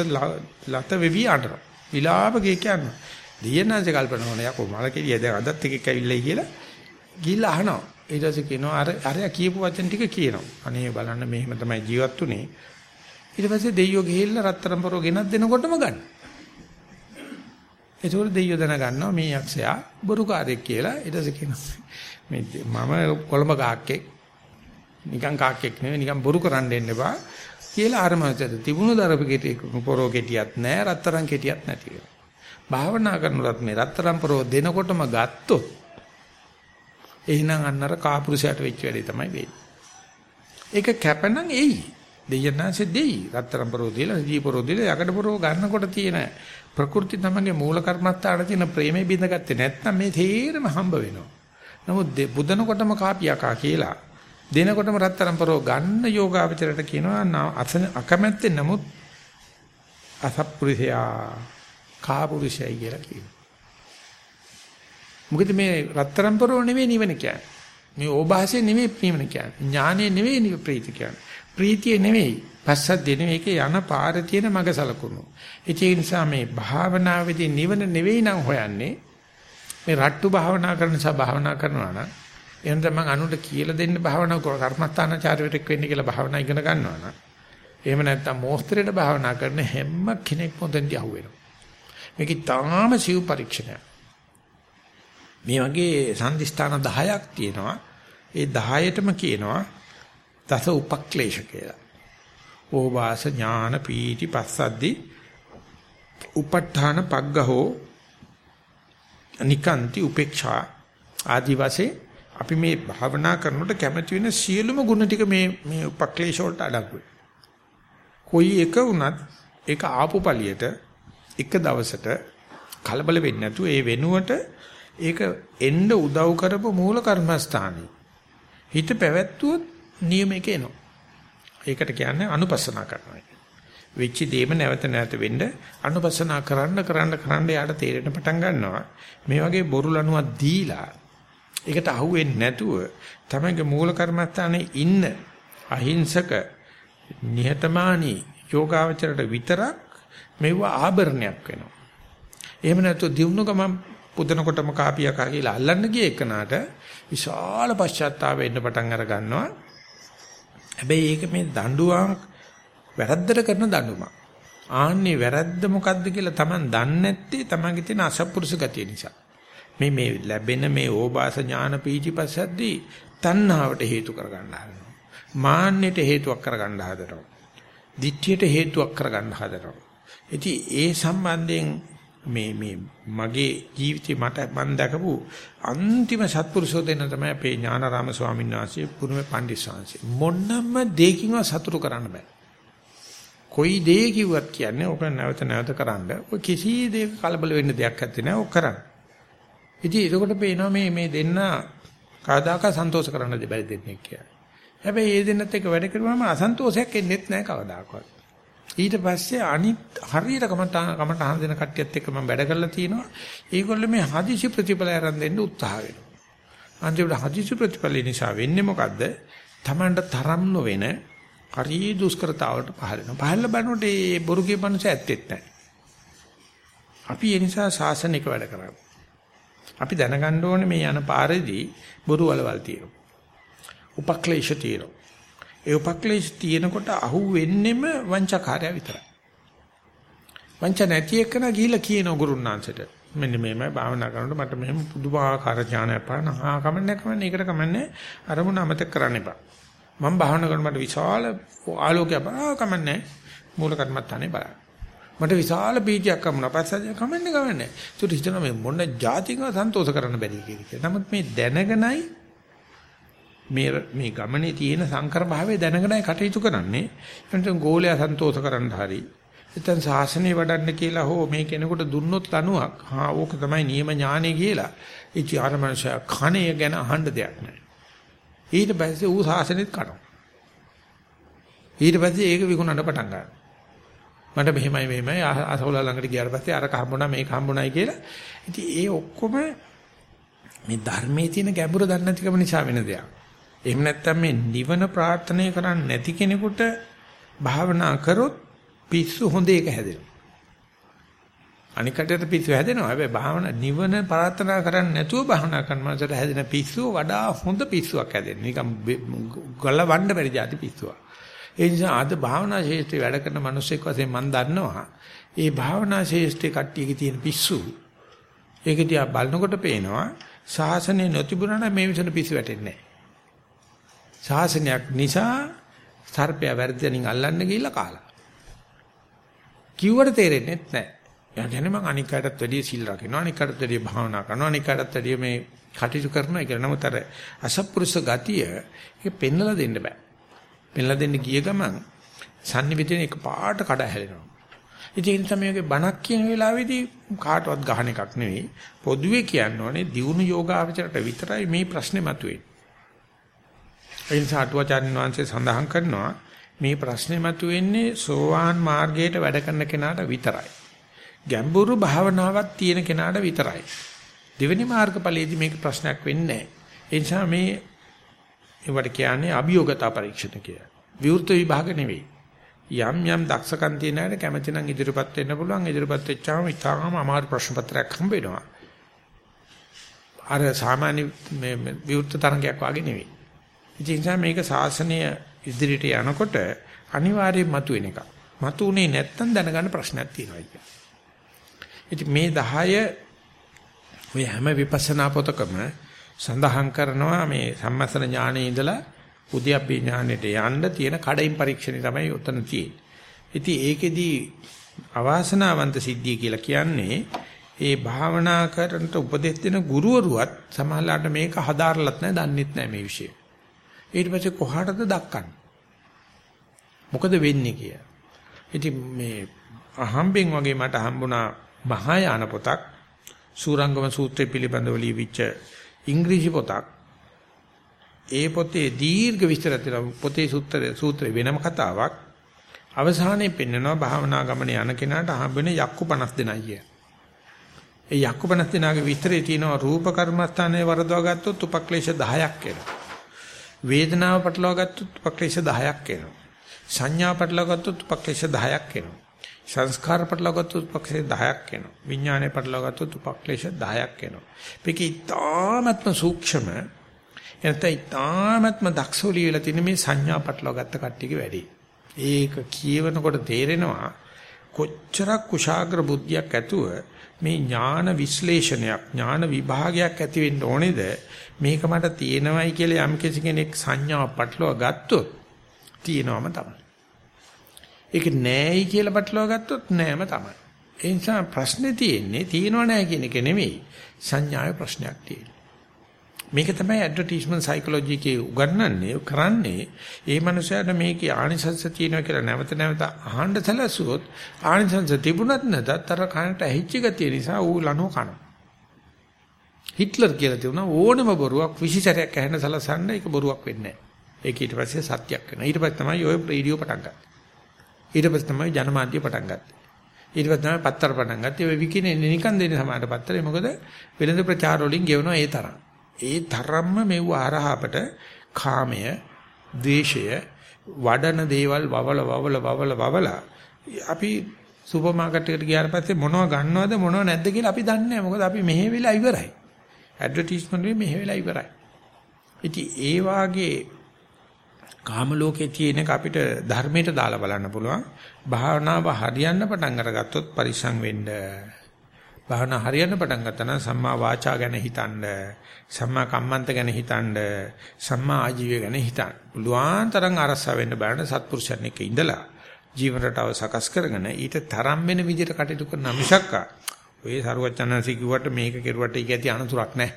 S1: ලත වෙවි අඬනවා. විලාප ගේ කියනවා දෙයනාසේ කල්පනා කරන යකෝ මල කෙලිය දැන් අදත් එකෙක් ඇවිල්ලායි කියලා ගිහිල්ලා අහනවා. ඊට පස්සේ කියනවා අර අරයා කියපු වචන ටික කියනවා. අනේ බලන්න මෙහෙම තමයි ජීවත් උනේ. ඊට පස්සේ දෙයියෝ ගිහිල්ලා රත්තරන් පොරෝ ගෙනත් දෙනකොටම ගන්න. ඒතකොට දෙයියෝ දැනගන්නවා මේ යක්ෂයා බොරුකාරයෙක් කියලා. ඊට පස්සේ කියනවා මේ මම කොළඹ කාක්කෙක් නිකන් කාක්කෙක් නෙවෙයි නිකන් බොරු කරන්න දෙන්න එපා කියලා අර මනසට තිබුණු දරපු කෙටි පොරෝ කෙටියක් නැහැ රත්තරන් කෙටියක් නැති කියලා. භාවනා කරනවත් මේ රත්තරන් පරෝ දෙනකොටම ගත්තොත් එහෙනම් අන්නර කාපුරුෂයට වෙච්ච වැඩේ තමයි වෙන්නේ. ඒක කැපනම් එයි. දෙයනාසේ දෙයි. රත්තරන් පරෝ දීලා ජී පරෝ දීලා යකඩ පරෝ ගන්නකොට තියෙන ප්‍රകൃති තමගේ මූල කර්මස්ථාන තියෙන ප්‍රේමේ බින්දගත්තේ නැත්නම් මේ තේරම හම්බ වෙනවා. නමුත් බුදනකොටම කාපියකා කියලා දෙනකොටම රත්තරන් පරෝ ගන්න යෝගාවචරයට කියනවා අකමැත්තේ නමුත් අසප්පුරුෂයා කාපුරුෂයයි කියලා කියනවා. මොකද මේ රත්තරන් පරෝ නෙවෙයි නිවන කියන්නේ. මේ ඕභාසය නෙවෙයි නිවන කියන්නේ. ඥානෙ නෙවෙයි නිව ප්‍රීති කියන්නේ. ප්‍රීතිය නෙවෙයි. පස්සද්ද නෙවෙයි ඒකේ යන පාර තියෙන මග සලකුණු. ඒ නිසා මේ භාවනාවේදී නිවන නෙවෙයි නම් හොයන්නේ. මේ රට්ටු භාවනා කරන නිසා භාවනා කරනවා නම් එහෙනම් තමයි අනුන්ට කියලා දෙන්න භාවනා කර කර්මස්ථානාචාර්යවරයෙක් වෙන්න කියලා භාවනා ඉගෙන ගන්නවා නම් එහෙම නැත්නම් මෝස්තරේට භාවනා කරන හැම කෙනෙක් පොතෙන්දී අහුවෙනවා. මේකේ තාම සිව් පරීක්ෂණයක්. මේ වගේ සම්දිස්ථාන 10ක් තියෙනවා. ඒ 10ටම කියනවා දස උපක්ලේශ කියලා. ඕවාස ඥාන පීටි පස්සද්දි උප ဋ ාණ පග්ගහෝ නිකාන්ති උපේක්ෂා ආදි වශයෙන් අපි මේ භාවනා කරනකොට කැමති වෙන සියලුම ගුණ ටික මේ මේ උපක්ලේශ වලට අඩංගුයි. කොයි එක වුණත් ඒක ආපු පළියට එක දවසට කලබල වෙන්නේ නැතුව ඒ වෙනුවට ඒක එන්න උදව් කරපු මූල කර්මස්ථානේ හිත පැවැත්වුවොත් නියමයක එනවා. ඒකට කියන්නේ අනුපස්සනා කරනවා. වෙච්ච දේම නැවත නැවත වෙන්න අනුපස්සනා කරන්න කරන්න කරන්න යාට තේරෙන පටන් ගන්නවා. මේ වගේ බොරු ලණුවක් දීලා ඒකට අහුවෙන්නේ නැතුව තමයිගේ මූල කර්මස්ථානයේ ඉන්න අහිංසක නිහතමානී යෝගාවචරයට විතරක් මෙව ආභරණයක් වෙනවා. එහෙම නැත්නම් දිනුන ගමන් පුදනකොටම කාපියක් කියලා අල්ලන්න ගිය එකනට විශාල පශ්චාත්තාප වෙන්න පටන් අර ගන්නවා. හැබැයි ඒක මේ දඬුවම් වැරද්දට කරන දඬුවමක්. ආන්නේ වැරද්ද මොකද්ද කියලා Taman දන්නේ නැත්තේ Tamanගේ තියෙන අසත්පුරුෂ ගතිය නිසා. මේ මේ ලැබෙන මේ ඕබාස ඥාන පීචිපස්සද්දී තණ්හාවට හේතු කරගන්න හදනවා. මාන්නයට හේතුවක් කරගන්න හදනවා. දිට්ඨියට හේතුවක් කරගන්න හදනවා. ඉතින් ඒ සම්බන්ධයෙන් මේ මේ මගේ ජීවිතේ මට මම දැකපු අන්තිම සත්පුරුෂෝ දෙන්න තමයි අපේ ඥානාරාම ස්වාමීන් වහන්සේ පුරුමේ පණ්ඩිත ස්වාමීන් මොන්නම දෙයකින්වත් සතුටු කරන්න බෑ. කොයි දේ කිව්වත් කියන්නේ ඕක නැවත නැවත කරන්න. ඔය කිසි දෙයක කලබල වෙන්න දෙයක් නැත්තේ නෑ ඕක කරන්න. ඉතින් ඒකට පේනවා මේ මේ දෙන්න කවදාක සන්තෝෂ කරන්න දෙබැරි දෙන්නේ කියලා. හැබැයි ඒ දෙන්නත් එක්ක වැඩ කරුවාම අසන්තෝෂයක් එන්නේත් නෑ කවදාකවත්. ඊට පස්සේ අනිත් හරියට කමට කමට අහන දෙන කට්ටියත් එක්ක මම වැඩ කරලා තියෙනවා. ඒගොල්ලෝ මේ හදිසි ප්‍රතිඵල ආරම්භ දෙන්න උත්සාහ වෙනවා. අන්තිමට හදිසි ප්‍රතිඵල නිසා වෙන්නේ මොකද්ද? Tamanට තරම් නොවන හරි දුෂ්කරතාවට පහල වෙනවා. පහල බලනකොට මේ බොරු කියපන්නස ඇත්තෙත් නැහැ. අපි ඒ නිසා සාසනික වැඩ කරන්නේ. අපි දැනගන්න ඕනේ මේ යන පාරේදී බොරු වලවල් තියෙනවා. උපක්ලේශ තියෙනවා. ඒ උපක්ලේශ තියෙනකොට අහු වෙන්නෙම වංචකාරය විතරයි. වංච නැති එකන ගිහිල්ලා කියන ගුරුන්නාන්සට මෙන්න මේමයි භාවනා කරනකොට මට මෙහෙම පුදුමාකාර ඥානයක් පාන හා කමන්නේ කමන්නේ ඒකට කමන්නේ අරමුණ අමතක කරන්න එපා. මම භාවනා කරනකොට මට විශාල ආලෝකයක් බා කමන්නේ මූල කර්මත්තානේ බලන්න. මට විශාල පීතියක් හම්බුණා. පස්සෙන් කමන්නේ කමන්නේ. ඒත් හිතනවා මේ මොන જાතික සන්තෝෂ කරන්න බැරි කියලා. නමුත් මේ දැනගෙනයි මේ මේ ගමනේ තියෙන සංකර භාවය දැනගෙනයි කටයුතු කරන්නේ. එතන ගෝලයා සන්තෝෂ කරන්න හරි. එතන සාසනේ වඩන්න කියලා හෝ මේ කෙනෙකුට දුන්නොත් ලනුවක්. හා ඕක තමයි නියම ඥානෙ කියලා. ඒ චාර මනුෂයා කණේ ගැන අහන්න දෙයක් නැහැ. ඊට පස්සේ ඌ සාසනෙත් කනවා. ඊට පස්සේ ඒක විකුණන්න පටන් ගන්නවා. මට මෙහෙමයි මෙහෙමයි අසෝලා ළඟට ගියාට පස්සේ අර හම්බුණා මේක හම්බුණායි කියලා. ඉතින් ඒ ඔක්කොම මේ ධර්මයේ තියෙන ගැඹුර දන්නේ නැතිකම නිසා වෙන දෙයක්. එහෙම නැත්නම් මේ නිවන ප්‍රාර්ථනා කරන්නේ නැති කෙනෙකුට භාවනා කරොත් පිස්සු හොඳ එක හැදෙනවා. අනිකටට පිස්සු හැදෙනවා. හැබැයි භාවනා නිවන ප්‍රාර්ථනා කරන්නේ නැතුව භාවනා කරන මනසට හැදෙන පිස්සුව වඩා හොඳ පිස්සුවක් හැදෙනවා. නිකන් ගලවන්න බැරි જાති පිස්සුවක්. ඒ නිසා අද භාවනා ශේෂ්ත්‍රේ වැඩ කරන මිනිස්සෙක් වශයෙන් මම දන්නවා. ඒ භාවනා ශේෂ්ත්‍රේ කට්ටියගේ තියෙන පිස්සු. ඒක දිහා බලනකොට පේනවා ශාසනය නොතිබුණා නම් මේ විසන පිස්සු වැටෙන්නේ නැහැ. ශාසනයක් නිසා සර්පයා වැරදෙනින් අල්ලන්න ගිහිල්ලා කාලා. කිව්වට තේරෙන්නේ නැහැ. එයා කියන්නේ මං අනික් අයටත් වැඩිය සිල් රකින්නවා අනික් අයටත් වැඩිය භාවනා කරනවා අනික් අයටත් වැඩිය මේ කටයුතු කරනවා කියලා. නමුත් අර අසත්පුරුෂ ගතිය ඒක පෙන්වලා දෙන්න බෑ. පෙන්වලා දෙන්න ගිය ගමන් sannivedana එක පාට කඩ හැලෙනවා. ඉතින් ඒ නිසා මේකේ බණක් කියන වෙලාවේදී කාටවත් ගහන එකක් නෙවෙයි. පොදුවේ කියන්න ඕනේ දියුණු යෝගාවචරයට විතරයි මේ ප්‍රශ්නේ මතුවේ. ඒ නිසා අටුවාචාර්ය වංශය සඳහන් කරනවා මේ ප්‍රශ්නේ මතුවෙන්නේ සෝවාන් මාර්ගයට වැඩ කරන කෙනාට විතරයි. ගැඹුරු භාවනාවක් තියෙන කෙනාට විතරයි. දෙවෙනි මාර්ගඵලයේදී මේක ප්‍රශ්නයක් වෙන්නේ නැහැ. ඒ නිසා මේ ඒවට කියන්නේ අභියෝගතා පරීක්ෂණ කියලා. විවෘත විභාග නෙවෙයි. යම් යම් දක්ෂකම් තියෙන අයට කැමති නම් ඉදිරියපත් වෙන්න පුළුවන්. ඉදිරියපත් වෙච්චාම ඉතාලම අමාරු ප්‍රශ්න පත්‍රයක් හම්බ වෙනවා. අර සාමාන්‍ය මේ විවෘත තරංගයක් වගේ නෙවෙයි. ඉතින් මේක ශාසනය ඉදිරියට යනකොට අනිවාර්යයෙන් මතුවෙන එකක්. මතුනේ නැත්තම් දැනගන්න ප්‍රශ්නයක් තියෙනවා කියන්නේ. ඉතින් මේ 10 ඔය හැම විපස්සනා පොතකම සඳහන් කරනවා මේ සම්මස්තන ඥානයේ ඉඳලා උද්‍යප්පේ ඥානෙට යන්න තියෙන කඩින් පරීක්ෂණය තමයි උතන තියෙන්නේ. ඉතින් ඒකෙදී අවාසනාවන්ත සිද්ධිය කියලා කියන්නේ ඒ භාවනා කරනට උපදෙස් දෙන ගුරුවරුවත් සමහරලාට මේක හදාarලත් නැහැ දන්නෙත් නැහැ මේ විषय. ඊට පස්සේ කොහාටද දක්කන්නේ? මොකද වෙන්නේ කියලා. ඉතින් මේ අහම්බෙන් වගේ මට හම්බුණා මහායාන පොතක් සූරංගම සූත්‍රය පිළිබඳව ලියවිච්ච ඉංග්‍රීසි පොතක්. ඒ පොතේ දීර්ඝ විස්තර තියෙනවා. පොතේ සූත්‍රය සූත්‍රය වෙනම කතාවක්. අවසානයේ පෙන්නනවා භාවනා ගමන යන කෙනාට හම්බෙන යක්කු 50 දෙනයි කිය. ඒ යක්කපනස් දිනාගේ විස්තරේ තියෙනවා රූප කර්මස්ථානයේ වරදවා ගත්තොත් උපක්ලේශ 10ක් එනවා. වේදනාව පටලවා ගත්තොත් උපක්ලේශ 10ක් එනවා. සංඥා පටලවා ගත්තොත් උපක්ලේශ 10ක් එනවා. සංස්කාර පටලවා ගත්තොත් උපක්ලේශ 10ක් එනවා. විඥානය පටලවා ගත්තොත් උපක්ලේශ 10ක් එනවා. මේක ඉතාමත්ම සූක්ෂම එනත ඉතාමත්ම දක්ෂෝලිය වෙලා තියෙන මේ සංඥා පටලවා ගත්ත කට්ටියගේ වැඩි. ඒක කියවනකොට තේරෙනවා කොච්චරක් කුශාග්‍ර බුද්ධියක් ඇතුව මේ ඥාන විශ්ලේෂණයක් ඥාන විභාගයක් ඇති වෙන්න ඕනේද මේක මට තියෙනවයි කියලා යම් කෙනෙක් සංඥාව පටලවා ගත්තොත් තියෙනවම තමයි. ඒක නෑයි කියලා පටලවා ගත්තොත් නෑම තමයි. ඒ නිසා ප්‍රශ්නේ තියෙන්නේ තියෙනව නෑ කියන එක නෙමෙයි සංඥාවේ ප්‍රශ්නයක් තියෙන්නේ. මේක තමයි ඇඩ්වර්ටයිස්මන්ට් සයිකොලොජි එකේ උගන්වන්නේ කරන්නේ. ඒ මනුස්සයාට මේකේ ආනිසංස තියෙනවා කියලා නැවත නැවත අහන්න සැලසුවොත් ආනිසංස තිබුණත් නැතත් අර කනට ඇහිච්ච ගතිය නිසා ඌ ලනෝ කන හිට්ලර් කියලා තියුණා ඕනම බොරුවක් විශේෂයක් ඇහෙන සලසන්න ඒක බොරුවක් වෙන්නේ නැහැ. ඒක ඊට පස්සේ සත්‍යයක් වෙනවා. ඊට පස්සේ තමයි ඔය රේඩියෝ පටන් ගත්තේ. ඊට පස්සේ තමයි ජනමාධ්‍ය පටන් ගත්තේ. ඊට පස්සේ තමයි පත්තර පටන් ගත්තේ. ඔය විකිනේ නිකන් දෙන්නේ සමාජ පත්තරේ මොකද වෙළඳ ප්‍රචාර වලින් ගෙවනවා ඒ තරම්. ඒ තරම්ම මෙව ආරහපට කාමය, ද්වේෂය, වඩන දේවල් වවල වවල වවල වවල අපි සුපර් මාකට් එකට ගියාට පස්සේ මොනව ගන්නවද මොනව නැද්ද කියලා අපි දන්නේ නැහැ. මොකද අපි මෙහෙ වෙලා ඉවරයි. ඇඩ්වර්ටයිස්මන්ට් එකේ මෙහෙ වෙලා ඉවරයි. ඉතින් ඒ වාගේ කාම ලෝකේ තියෙන එක අපිට ධර්මයට දාලා බලන්න පුළුවන්. භාවනාව හරියන්න පටන් අරගත්තොත් පරිසං වෙන්න. භාවනා හරියන්න පටන් ගත්තා නම් සම්මා වාචා ගැන හිතන්න සම්මා කම්මන්ත ගැන හිතන්න සම්මා ආජීවය ගැන හිතන්න. පුළුවන් තරම් අරසා වෙන්න බලන්න සත්පුරුෂයන් එක්ක ඉඳලා ජීවන රටාව සකස් කරගෙන ඊට තරම් වෙන විදිහට කටයුතු කරන මිසක්කා ඔය සරුවචනන්සි කිව්වට මේක කෙරුවට ඒක ඇති අනතුරක් නැහැ.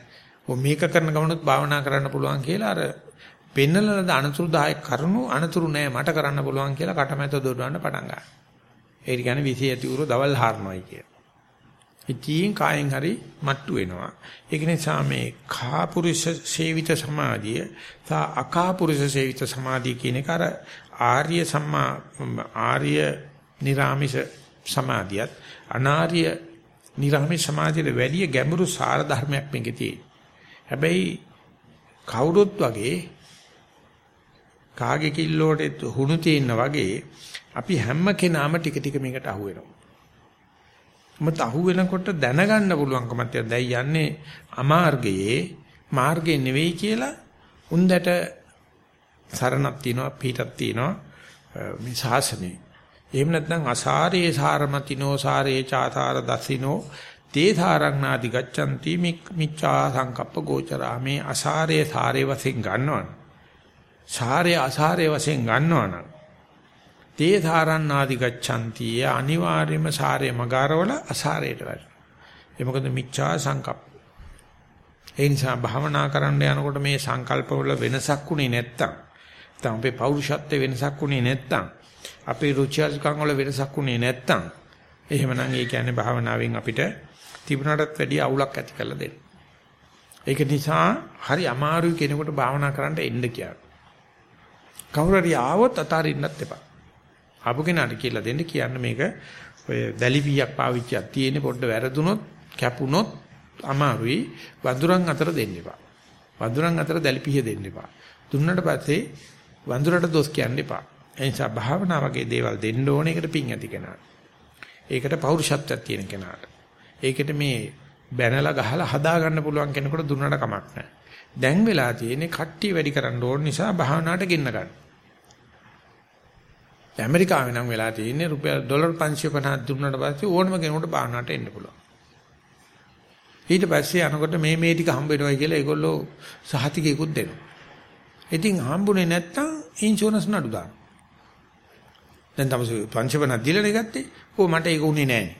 S1: ඔ මේක කරන ගමනොත් භාවනා කරන්න පුළුවන් කියලා අර පෙන්නලද අනතුරුදායක කරුණු අනතුරු නෑ මට කරන්න පුළුවන් කියලා කටමැත දොඩවන්න පටන් ගන්නවා. ඒ කියන්නේ විසි ඇති උරු දවල් හාරනවායි කියලා. ඉතින් කායෙන් හරි මට්ටු වෙනවා. ඒක නිසා මේ කාපුරුෂ සේවිත සමාධිය සහ අකාපුරුෂ සේවිත සමාධිය කියන එක අර ආර්ය සම්මා ආර්ය නිරාමිෂ සමාධියත් අනාර්ය නිරාමිෂ සමාධියට වැඩිය ගැඹුරු සාර ධර්මයක් මේකේ තියෙනවා. හැබැයි කවුරුත් වගේ කාගේ කිල්ලෝට හුණු තියෙනා වගේ අපි හැම කෙනාම ටික ටික මේකට අහු වෙනවා. මොකද අහු වෙනකොට දැනගන්න පුළුවන්කමක් තියෙනවා. දැන් යන්නේ අමාර්ගයේ මාර්ගේ නෙවෙයි කියලා උන්දට සරණක් තියෙනවා පිටක් තියෙනවා මේ ශාසනේ. එහෙම නැත්නම් අසාරේ සාරමතිනෝ සාරේ චාතාර දසිනෝ තේ සාරංනාදි ගච්ඡanti මිච්ඡා සංකප්ප ගෝචරා මේ අසාරේ සාරේ වශයෙන් ගන්නවනේ. සාරේ අසාරේ වශයෙන් ගන්නවනම් තේ ධාරණාදි ගච්ඡanti අනිවාර්යයෙන්ම සාරේ මගාරවල අසාරයට වැටෙනවා. ඒ මොකද මිච්ඡා සංකප්ප. ඒ නිසා භාවනා කරන්න යනකොට මේ සංකල්පවල වෙනසක් උනේ නැත්තම් නැත්නම් අපේ පෞරුෂත්වයේ වෙනසක් උනේ නැත්තම් අපේ රුචිජකම් වල වෙනසක් උනේ නැත්තම් එහෙමනම් ඒ කියන්නේ භාවනාවෙන් අපිට තිබුණටත් වැඩිය අවුලක් ඇති කරලා දෙන්න. ඒක නිසා හරි අමාරුයි කෙනෙකුට භාවනා කරන්න එන්න කියලා. කවුරු හරි ආවොත් අතාරින්නත් එපා. ආපු කෙනාට කියලා දෙන්න කියන්න මේක ඔය දැලිපියක් පාවිච්චියක් තියෙන පොඩ්ඩ වැරදුනොත් කැපුනොත් අමාරුයි වඳුරන් අතර දෙන්න එපා. වඳුරන් අතර දැලිපිය දෙන්න එපා. දුන්නට පස්සේ වඳුරට දොස් කියන්න එපා. ඒ නිසා භාවනා වගේ දේවල් දෙන්න ඕනේ ඒකට පිං ඇති කෙනාට. ඒකට පෞරුෂත්වයක් තියෙන කෙනාට. ඒකට මේ බැනලා ගහලා හදා ගන්න පුළුවන් කෙනෙකුට දුන්නට කමක් නැහැ. දැන් වෙලා තියෙන්නේ කට්ටිය වැඩි කරන්න ඕන නිසා භාවනාවට ගෙන්න ගන්න. ඇමරිකාවේ නම් වෙලා තියෙන්නේ රුපියල් ඩොලර් 550ක් දුන්නාට පස්සේ ඕනම කෙනෙකුට බාහනට එන්න පුළුවන්. ඊට පස්සේ අනකොට මේ මේ ටික හම්බ වෙනවා කියලා ඒගොල්ලෝ සහතිකයකුත් දෙනවා. ඉතින් හම්බුනේ නැත්තම් ඉන්ෂුරන්ස් නඩු දානවා. දැන් තමයි 550ක් දීලා ගත්තේ. කො මට ඒක උනේ නැහැ.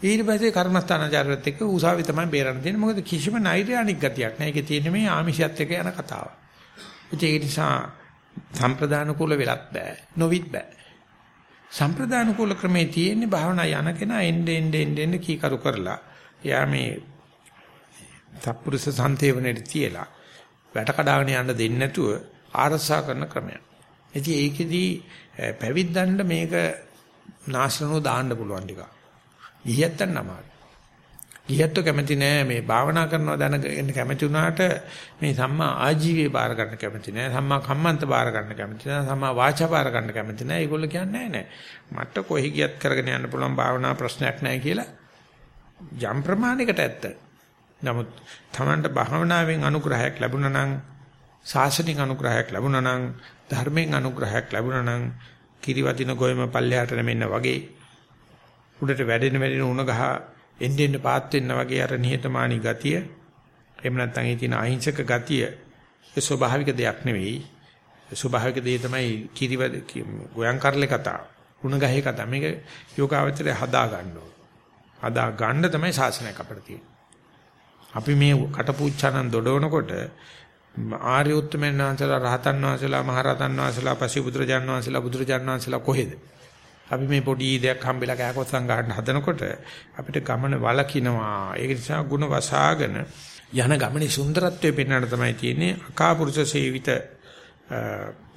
S1: ඊට පස්සේ කර්මස්ථානාචාරයත් එක්ක උසාවි තමයි බේරන්න තියෙන්නේ. මොකද කිසිම නෛර්යානික ගතියක් නැහැ. ඒකේ තියෙන්නේ මේ ආමිෂයත් එක්ක යන කතාව. ඒ නිසා සම්ප්‍රදාන කුල වෙලත් බෑ. නොවිත් බෑ. සම්ප්‍රදාන කුල ක්‍රමේ තියෙන්නේ භාවනා යන කෙනා එන්න එන්න එන්න එන්න කීකරු කරලා එයා මේ සත්පුරුෂ සන්තේවණයට තියලා වැට කඩාගෙන යන්න දෙන්නේ නැතුව ආරසා කරන ක්‍රමයක්. ඉතින් ඒකෙදී පැවිද්දන්ට මේක නාශනෝ දාන්න පුළුවන් ටික. ගියත්තන් නමාරි. ගියත්තු කැමති නෑ. මේ භාවනා කරනවා දැනගෙන කැමති වුණාට මේ සම්මා ආජීවයේ බාර ගන්න කැමති නෑ. සම්මා කම්මන්ත බාර ගන්න කැමති නෑ. සම්මා වාචා බාර ගන්න කැමති නෑ. ඒගොල්ලෝ කියන්නේ නෑ. මට කොහි ගියත් කරගෙන යන්න පුළුවන් භාවනා ප්‍රශ්නයක් නෑ කියලා යම් ප්‍රමාණයකට ඇත්ත. නමුත් Tamanට භාවනාවෙන් අනුග්‍රහයක් ලැබුණා නම් ශාසනික අනුග්‍රහයක් ලැබුණා නම් ධර්මයෙන් අනුග්‍රහයක් ලැබුණා නම් කිරිවදින ගොයම පල්ලෙහාට නැමෙන්න වගේ උඩට වැඩෙන වැඩෙන උණ ගහ එන්න එන්න පාත් වෙන්න වගේ අර නිහතමානී ගතිය එහෙම නැත්නම් ඒ තියෙන අහිංසක ගතිය ඒ ස්වභාවික දෙයක් නෙවෙයි. ස්වභාවික දේ තමයි කිරිවද ගෝයන් කරලේ කතාව උණ ගහේ කතාව මේක යෝගාවචරය හදා ගන්න ඕන. හදා ගන්න තමයි ශාසනයක් අපිට තියෙන්නේ. අපි මේ කටපූච්චානන් දොඩවනකොට ආර්ය උත්තමයන් වහන්සේලා රහතන් වහන්සේලා මහරහතන් වහන්සේලා පසි බුදුරජාන් වහන්සේලා බුදුරජාන් වහන්සේලා කොහෙද? අපි මේ පොඩි දෙයක් හම්බෙලා කෑකොස්සන් ගන්න හදනකොට අපිට ගමන වලකිනවා. ඒක නිසා ಗುಣ වසාගෙන යන ගමනේ සුන්දරත්වය පෙන්වන්න තමයි තියෙන්නේ. අකාපුරුෂ සේවිත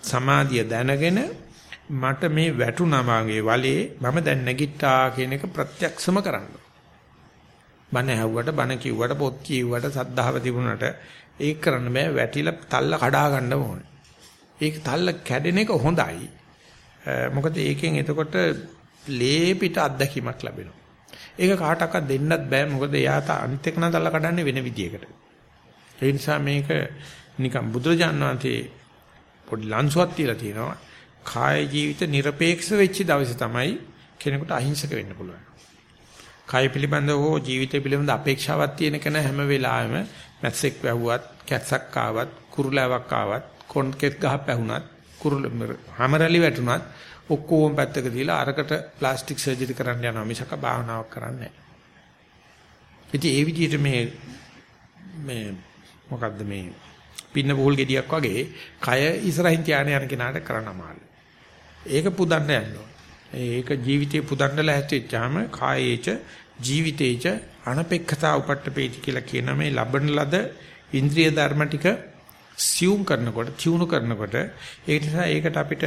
S1: සමාධිය දැනගෙන මට මේ වැටුණා මාගේ වලේ මම දැන් නැගිට්ටා කියන එක ප්‍රත්‍යක්ෂම කරන්න. බණ ඇහුවට බණ කිව්වට පොත් කියුවට සද්ධාව තිබුණට ඒක කරන්න බෑ වැටිලා තල්ල කඩා ගන්න ඕනේ. ඒක තල්ල කැඩෙන එක හොඳයි. මොකද ඒකෙන් එතකොට ලේ පිට අත්දැකීමක් ලැබෙනවා. ඒක කාටවත් දෙන්නත් බෑ මොකද එයාට අනිත් එක නදල්ලා කඩන්නේ වෙන විදියකට. ඒ නිසා මේක නිකන් බුදුරජාණන් වහන්සේ පොඩි ලන්සුවක් තියලා තියෙනවා. කාය ජීවිත নিরপেক্ষ වෙච්ච දවසේ තමයි කෙනෙකුට අහිංසක වෙන්න පුළුවන්. කාය පිළිබඳව හෝ ජීවිතය පිළිබඳ අපේක්ෂාවක් තියෙන කෙනා හැම වෙලාවෙම මැස්සෙක් වැහුවත්, කැස්සක් ආවත්, කුරුලාවක් ආවත්, කොන්කෙත් ගහ පැහුණත් කුරුල හැමරලි වැටුණත් ඔක්කොම පැත්තක දීලා අරකට ප්ලාස්ටික් සර්ජරි කරන්න යනවා මිසක භාවනාවක් කරන්නේ නැහැ. ඉතින් ඒ විදිහට මේ මේ මොකද්ද මේ පින්න බෝල් ගෙඩියක් වගේ කය ඉස්සරහින් තියාගෙන යන කෙනාට කරන්න අමාරුයි. ඒක පුදන්න යනවා. ඒක ජීවිතේ පුදන්න ලැහැත්වෙච්චාම කායේච ජීවිතේච අනපේක්ෂතා උපට්ඨපේති කියලා කියන මේ ලබන ලද ඉන්ද්‍රිය ධර්ම ටික සියුම් කරනකොට, තියුණු කරනකොට ඒ නිසා ඒකට අපිට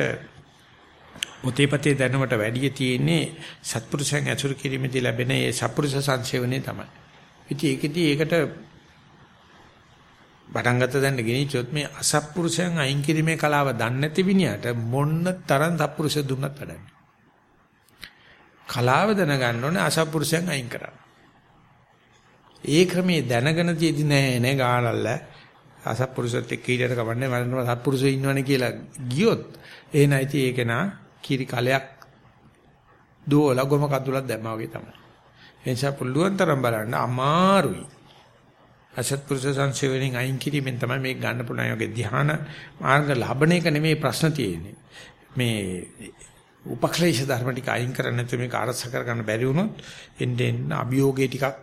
S1: ඔතේපතේ දැනුමට වැඩි තියෙන්නේ සත්පුරුෂයන් ඇසුරු කිරීමේදී ලැබෙන ඒ සත්පුරුෂ සංසේවනේ තමයි. ඉතින් ඒකෙදී ඒකට පටන් ගත්ත දැන්න ගෙනිච්චොත් මේ අසත්පුරුෂයන් අයින් කිරීමේ කලාව දන්නේ නැති විනියට මොන්න තරම් සත්පුරුෂ දුන්නත් වැඩන්නේ. කලාව දැනගන්න ඕනේ අසත්පුරුෂයන් අයින් කරන්න. ඒ ක්‍රමයේ දැනගෙන තියෙදි නෑ නේ ගානල්ල අසත්පුරුෂත් එක්ක ඊට කවන්නේ මරනවා සත්පුරුෂයෝ ඉන්නවනේ කියලා ගියොත් ඒ නැති ඒක නා කිරි කලයක් දුවලා ගොම කඳුලක් දැම්මා වගේ තමයි. ඒ නිසා පුළුවන් තරම් බලන්න අමාරුයි. අසත්පුරුෂ සංසේවණෙන් අයින් කිරීමෙන් තමයි මේක ගන්න පුළුවන් වගේ ධ්‍යාන මාර්ග ලැබණ එක නෙමෙයි ප්‍රශ්න තියෙන්නේ. මේ උපක්ලේශ ධර්ම ටික අයින් කරන්නේ නැත්නම් මේක අරස කර ගන්න බැරි වුණොත් එන්නේ අභියෝගේ ටිකක්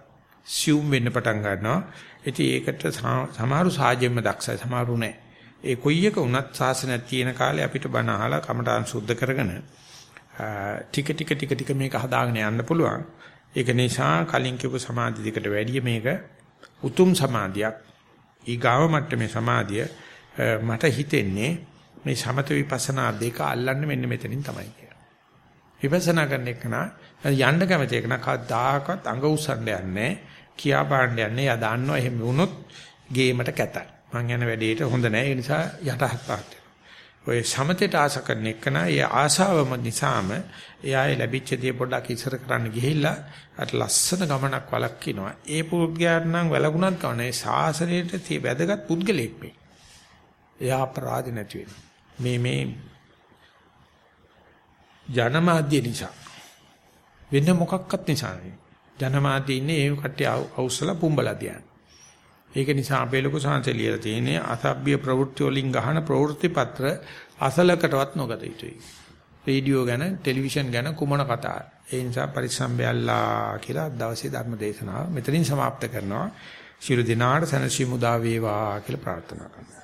S1: සියුම් වෙන්න පටන් ගන්නවා. ඉතින් ඒකට සමහරු සාජෙම්ම දක්ෂයි සමහරු නෑ. ඒ කොයි එක වුණත් සාසනයක් තියෙන කාලේ අපිට බණ අහලා කමඨාන් සුද්ධ කරගෙන ටික ටික ටික ටික මේක හදාගෙන යන්න පුළුවන්. ඒක නිසා කලින් කියපු සමාධි දෙකට වැඩිය මේක උතුම් සමාධියක්. ඊගාව මට්ටමේ සමාධිය මට හිතෙන්නේ මේ සමත විපස්සනා දෙක අල්ලන්නේ මෙන්න මෙතනින් තමයි කියලා. විපස්සනා කරන එක නා යන්න කැමති එක නා කවදාකවත් අඟ උස්සන්න යන්නේ කියා පාණ්ඩ යන්නේ. යා දාන්නවා එහෙම වුණොත් ගේමට කැතයි. මං යන වැඩේට හොඳ නැහැ. ඒ නිසා යටහත් පාත් ඔය සමතේට ආස කරන එකන ඒ ආශාවම නිසාම එයා ලැබිච්ච දේ පොඩ්ඩක් ඉස්සර කරන්න ගිහිල්ලා අර ලස්සන ගමනක් වළක්කිනවා. ඒ පුද්ගලයාට නම් වැළගුණත් කවනේ සාසනයේට තිය වැදගත් පුද්ගලෙක් මේ. එයා අපරාධ නැති මේ මේ ජනමාධ්‍ය නිසා වෙන මොකක්වත් නිසා නෙවෙයි. ජනමාධ්‍ය ඉන්නේ ඒ කට්ටිය අවුස්සලා පුඹලා තියන. ඒක නිසා අපේ ලොකු සංසය ලියලා තියෙන්නේ අසභ්‍ය ප්‍රවෘත්ති වලින් ගහන ප්‍රවෘත්ති පත්‍ර අසලකටවත් නොගත යුතුයි. රේඩියෝ ගැන, ටෙලිවිෂන් ගැන කුමන කතා. ඒ නිසා පරිස්සම් බැල්ලා කියලා දවසේ ධර්ම දේශනාව මෙතනින් સમાપ્ત කරනවා. ශිරු දිනාට සනසි මුදා වේවා කියලා ප්‍රාර්ථනා කරනවා.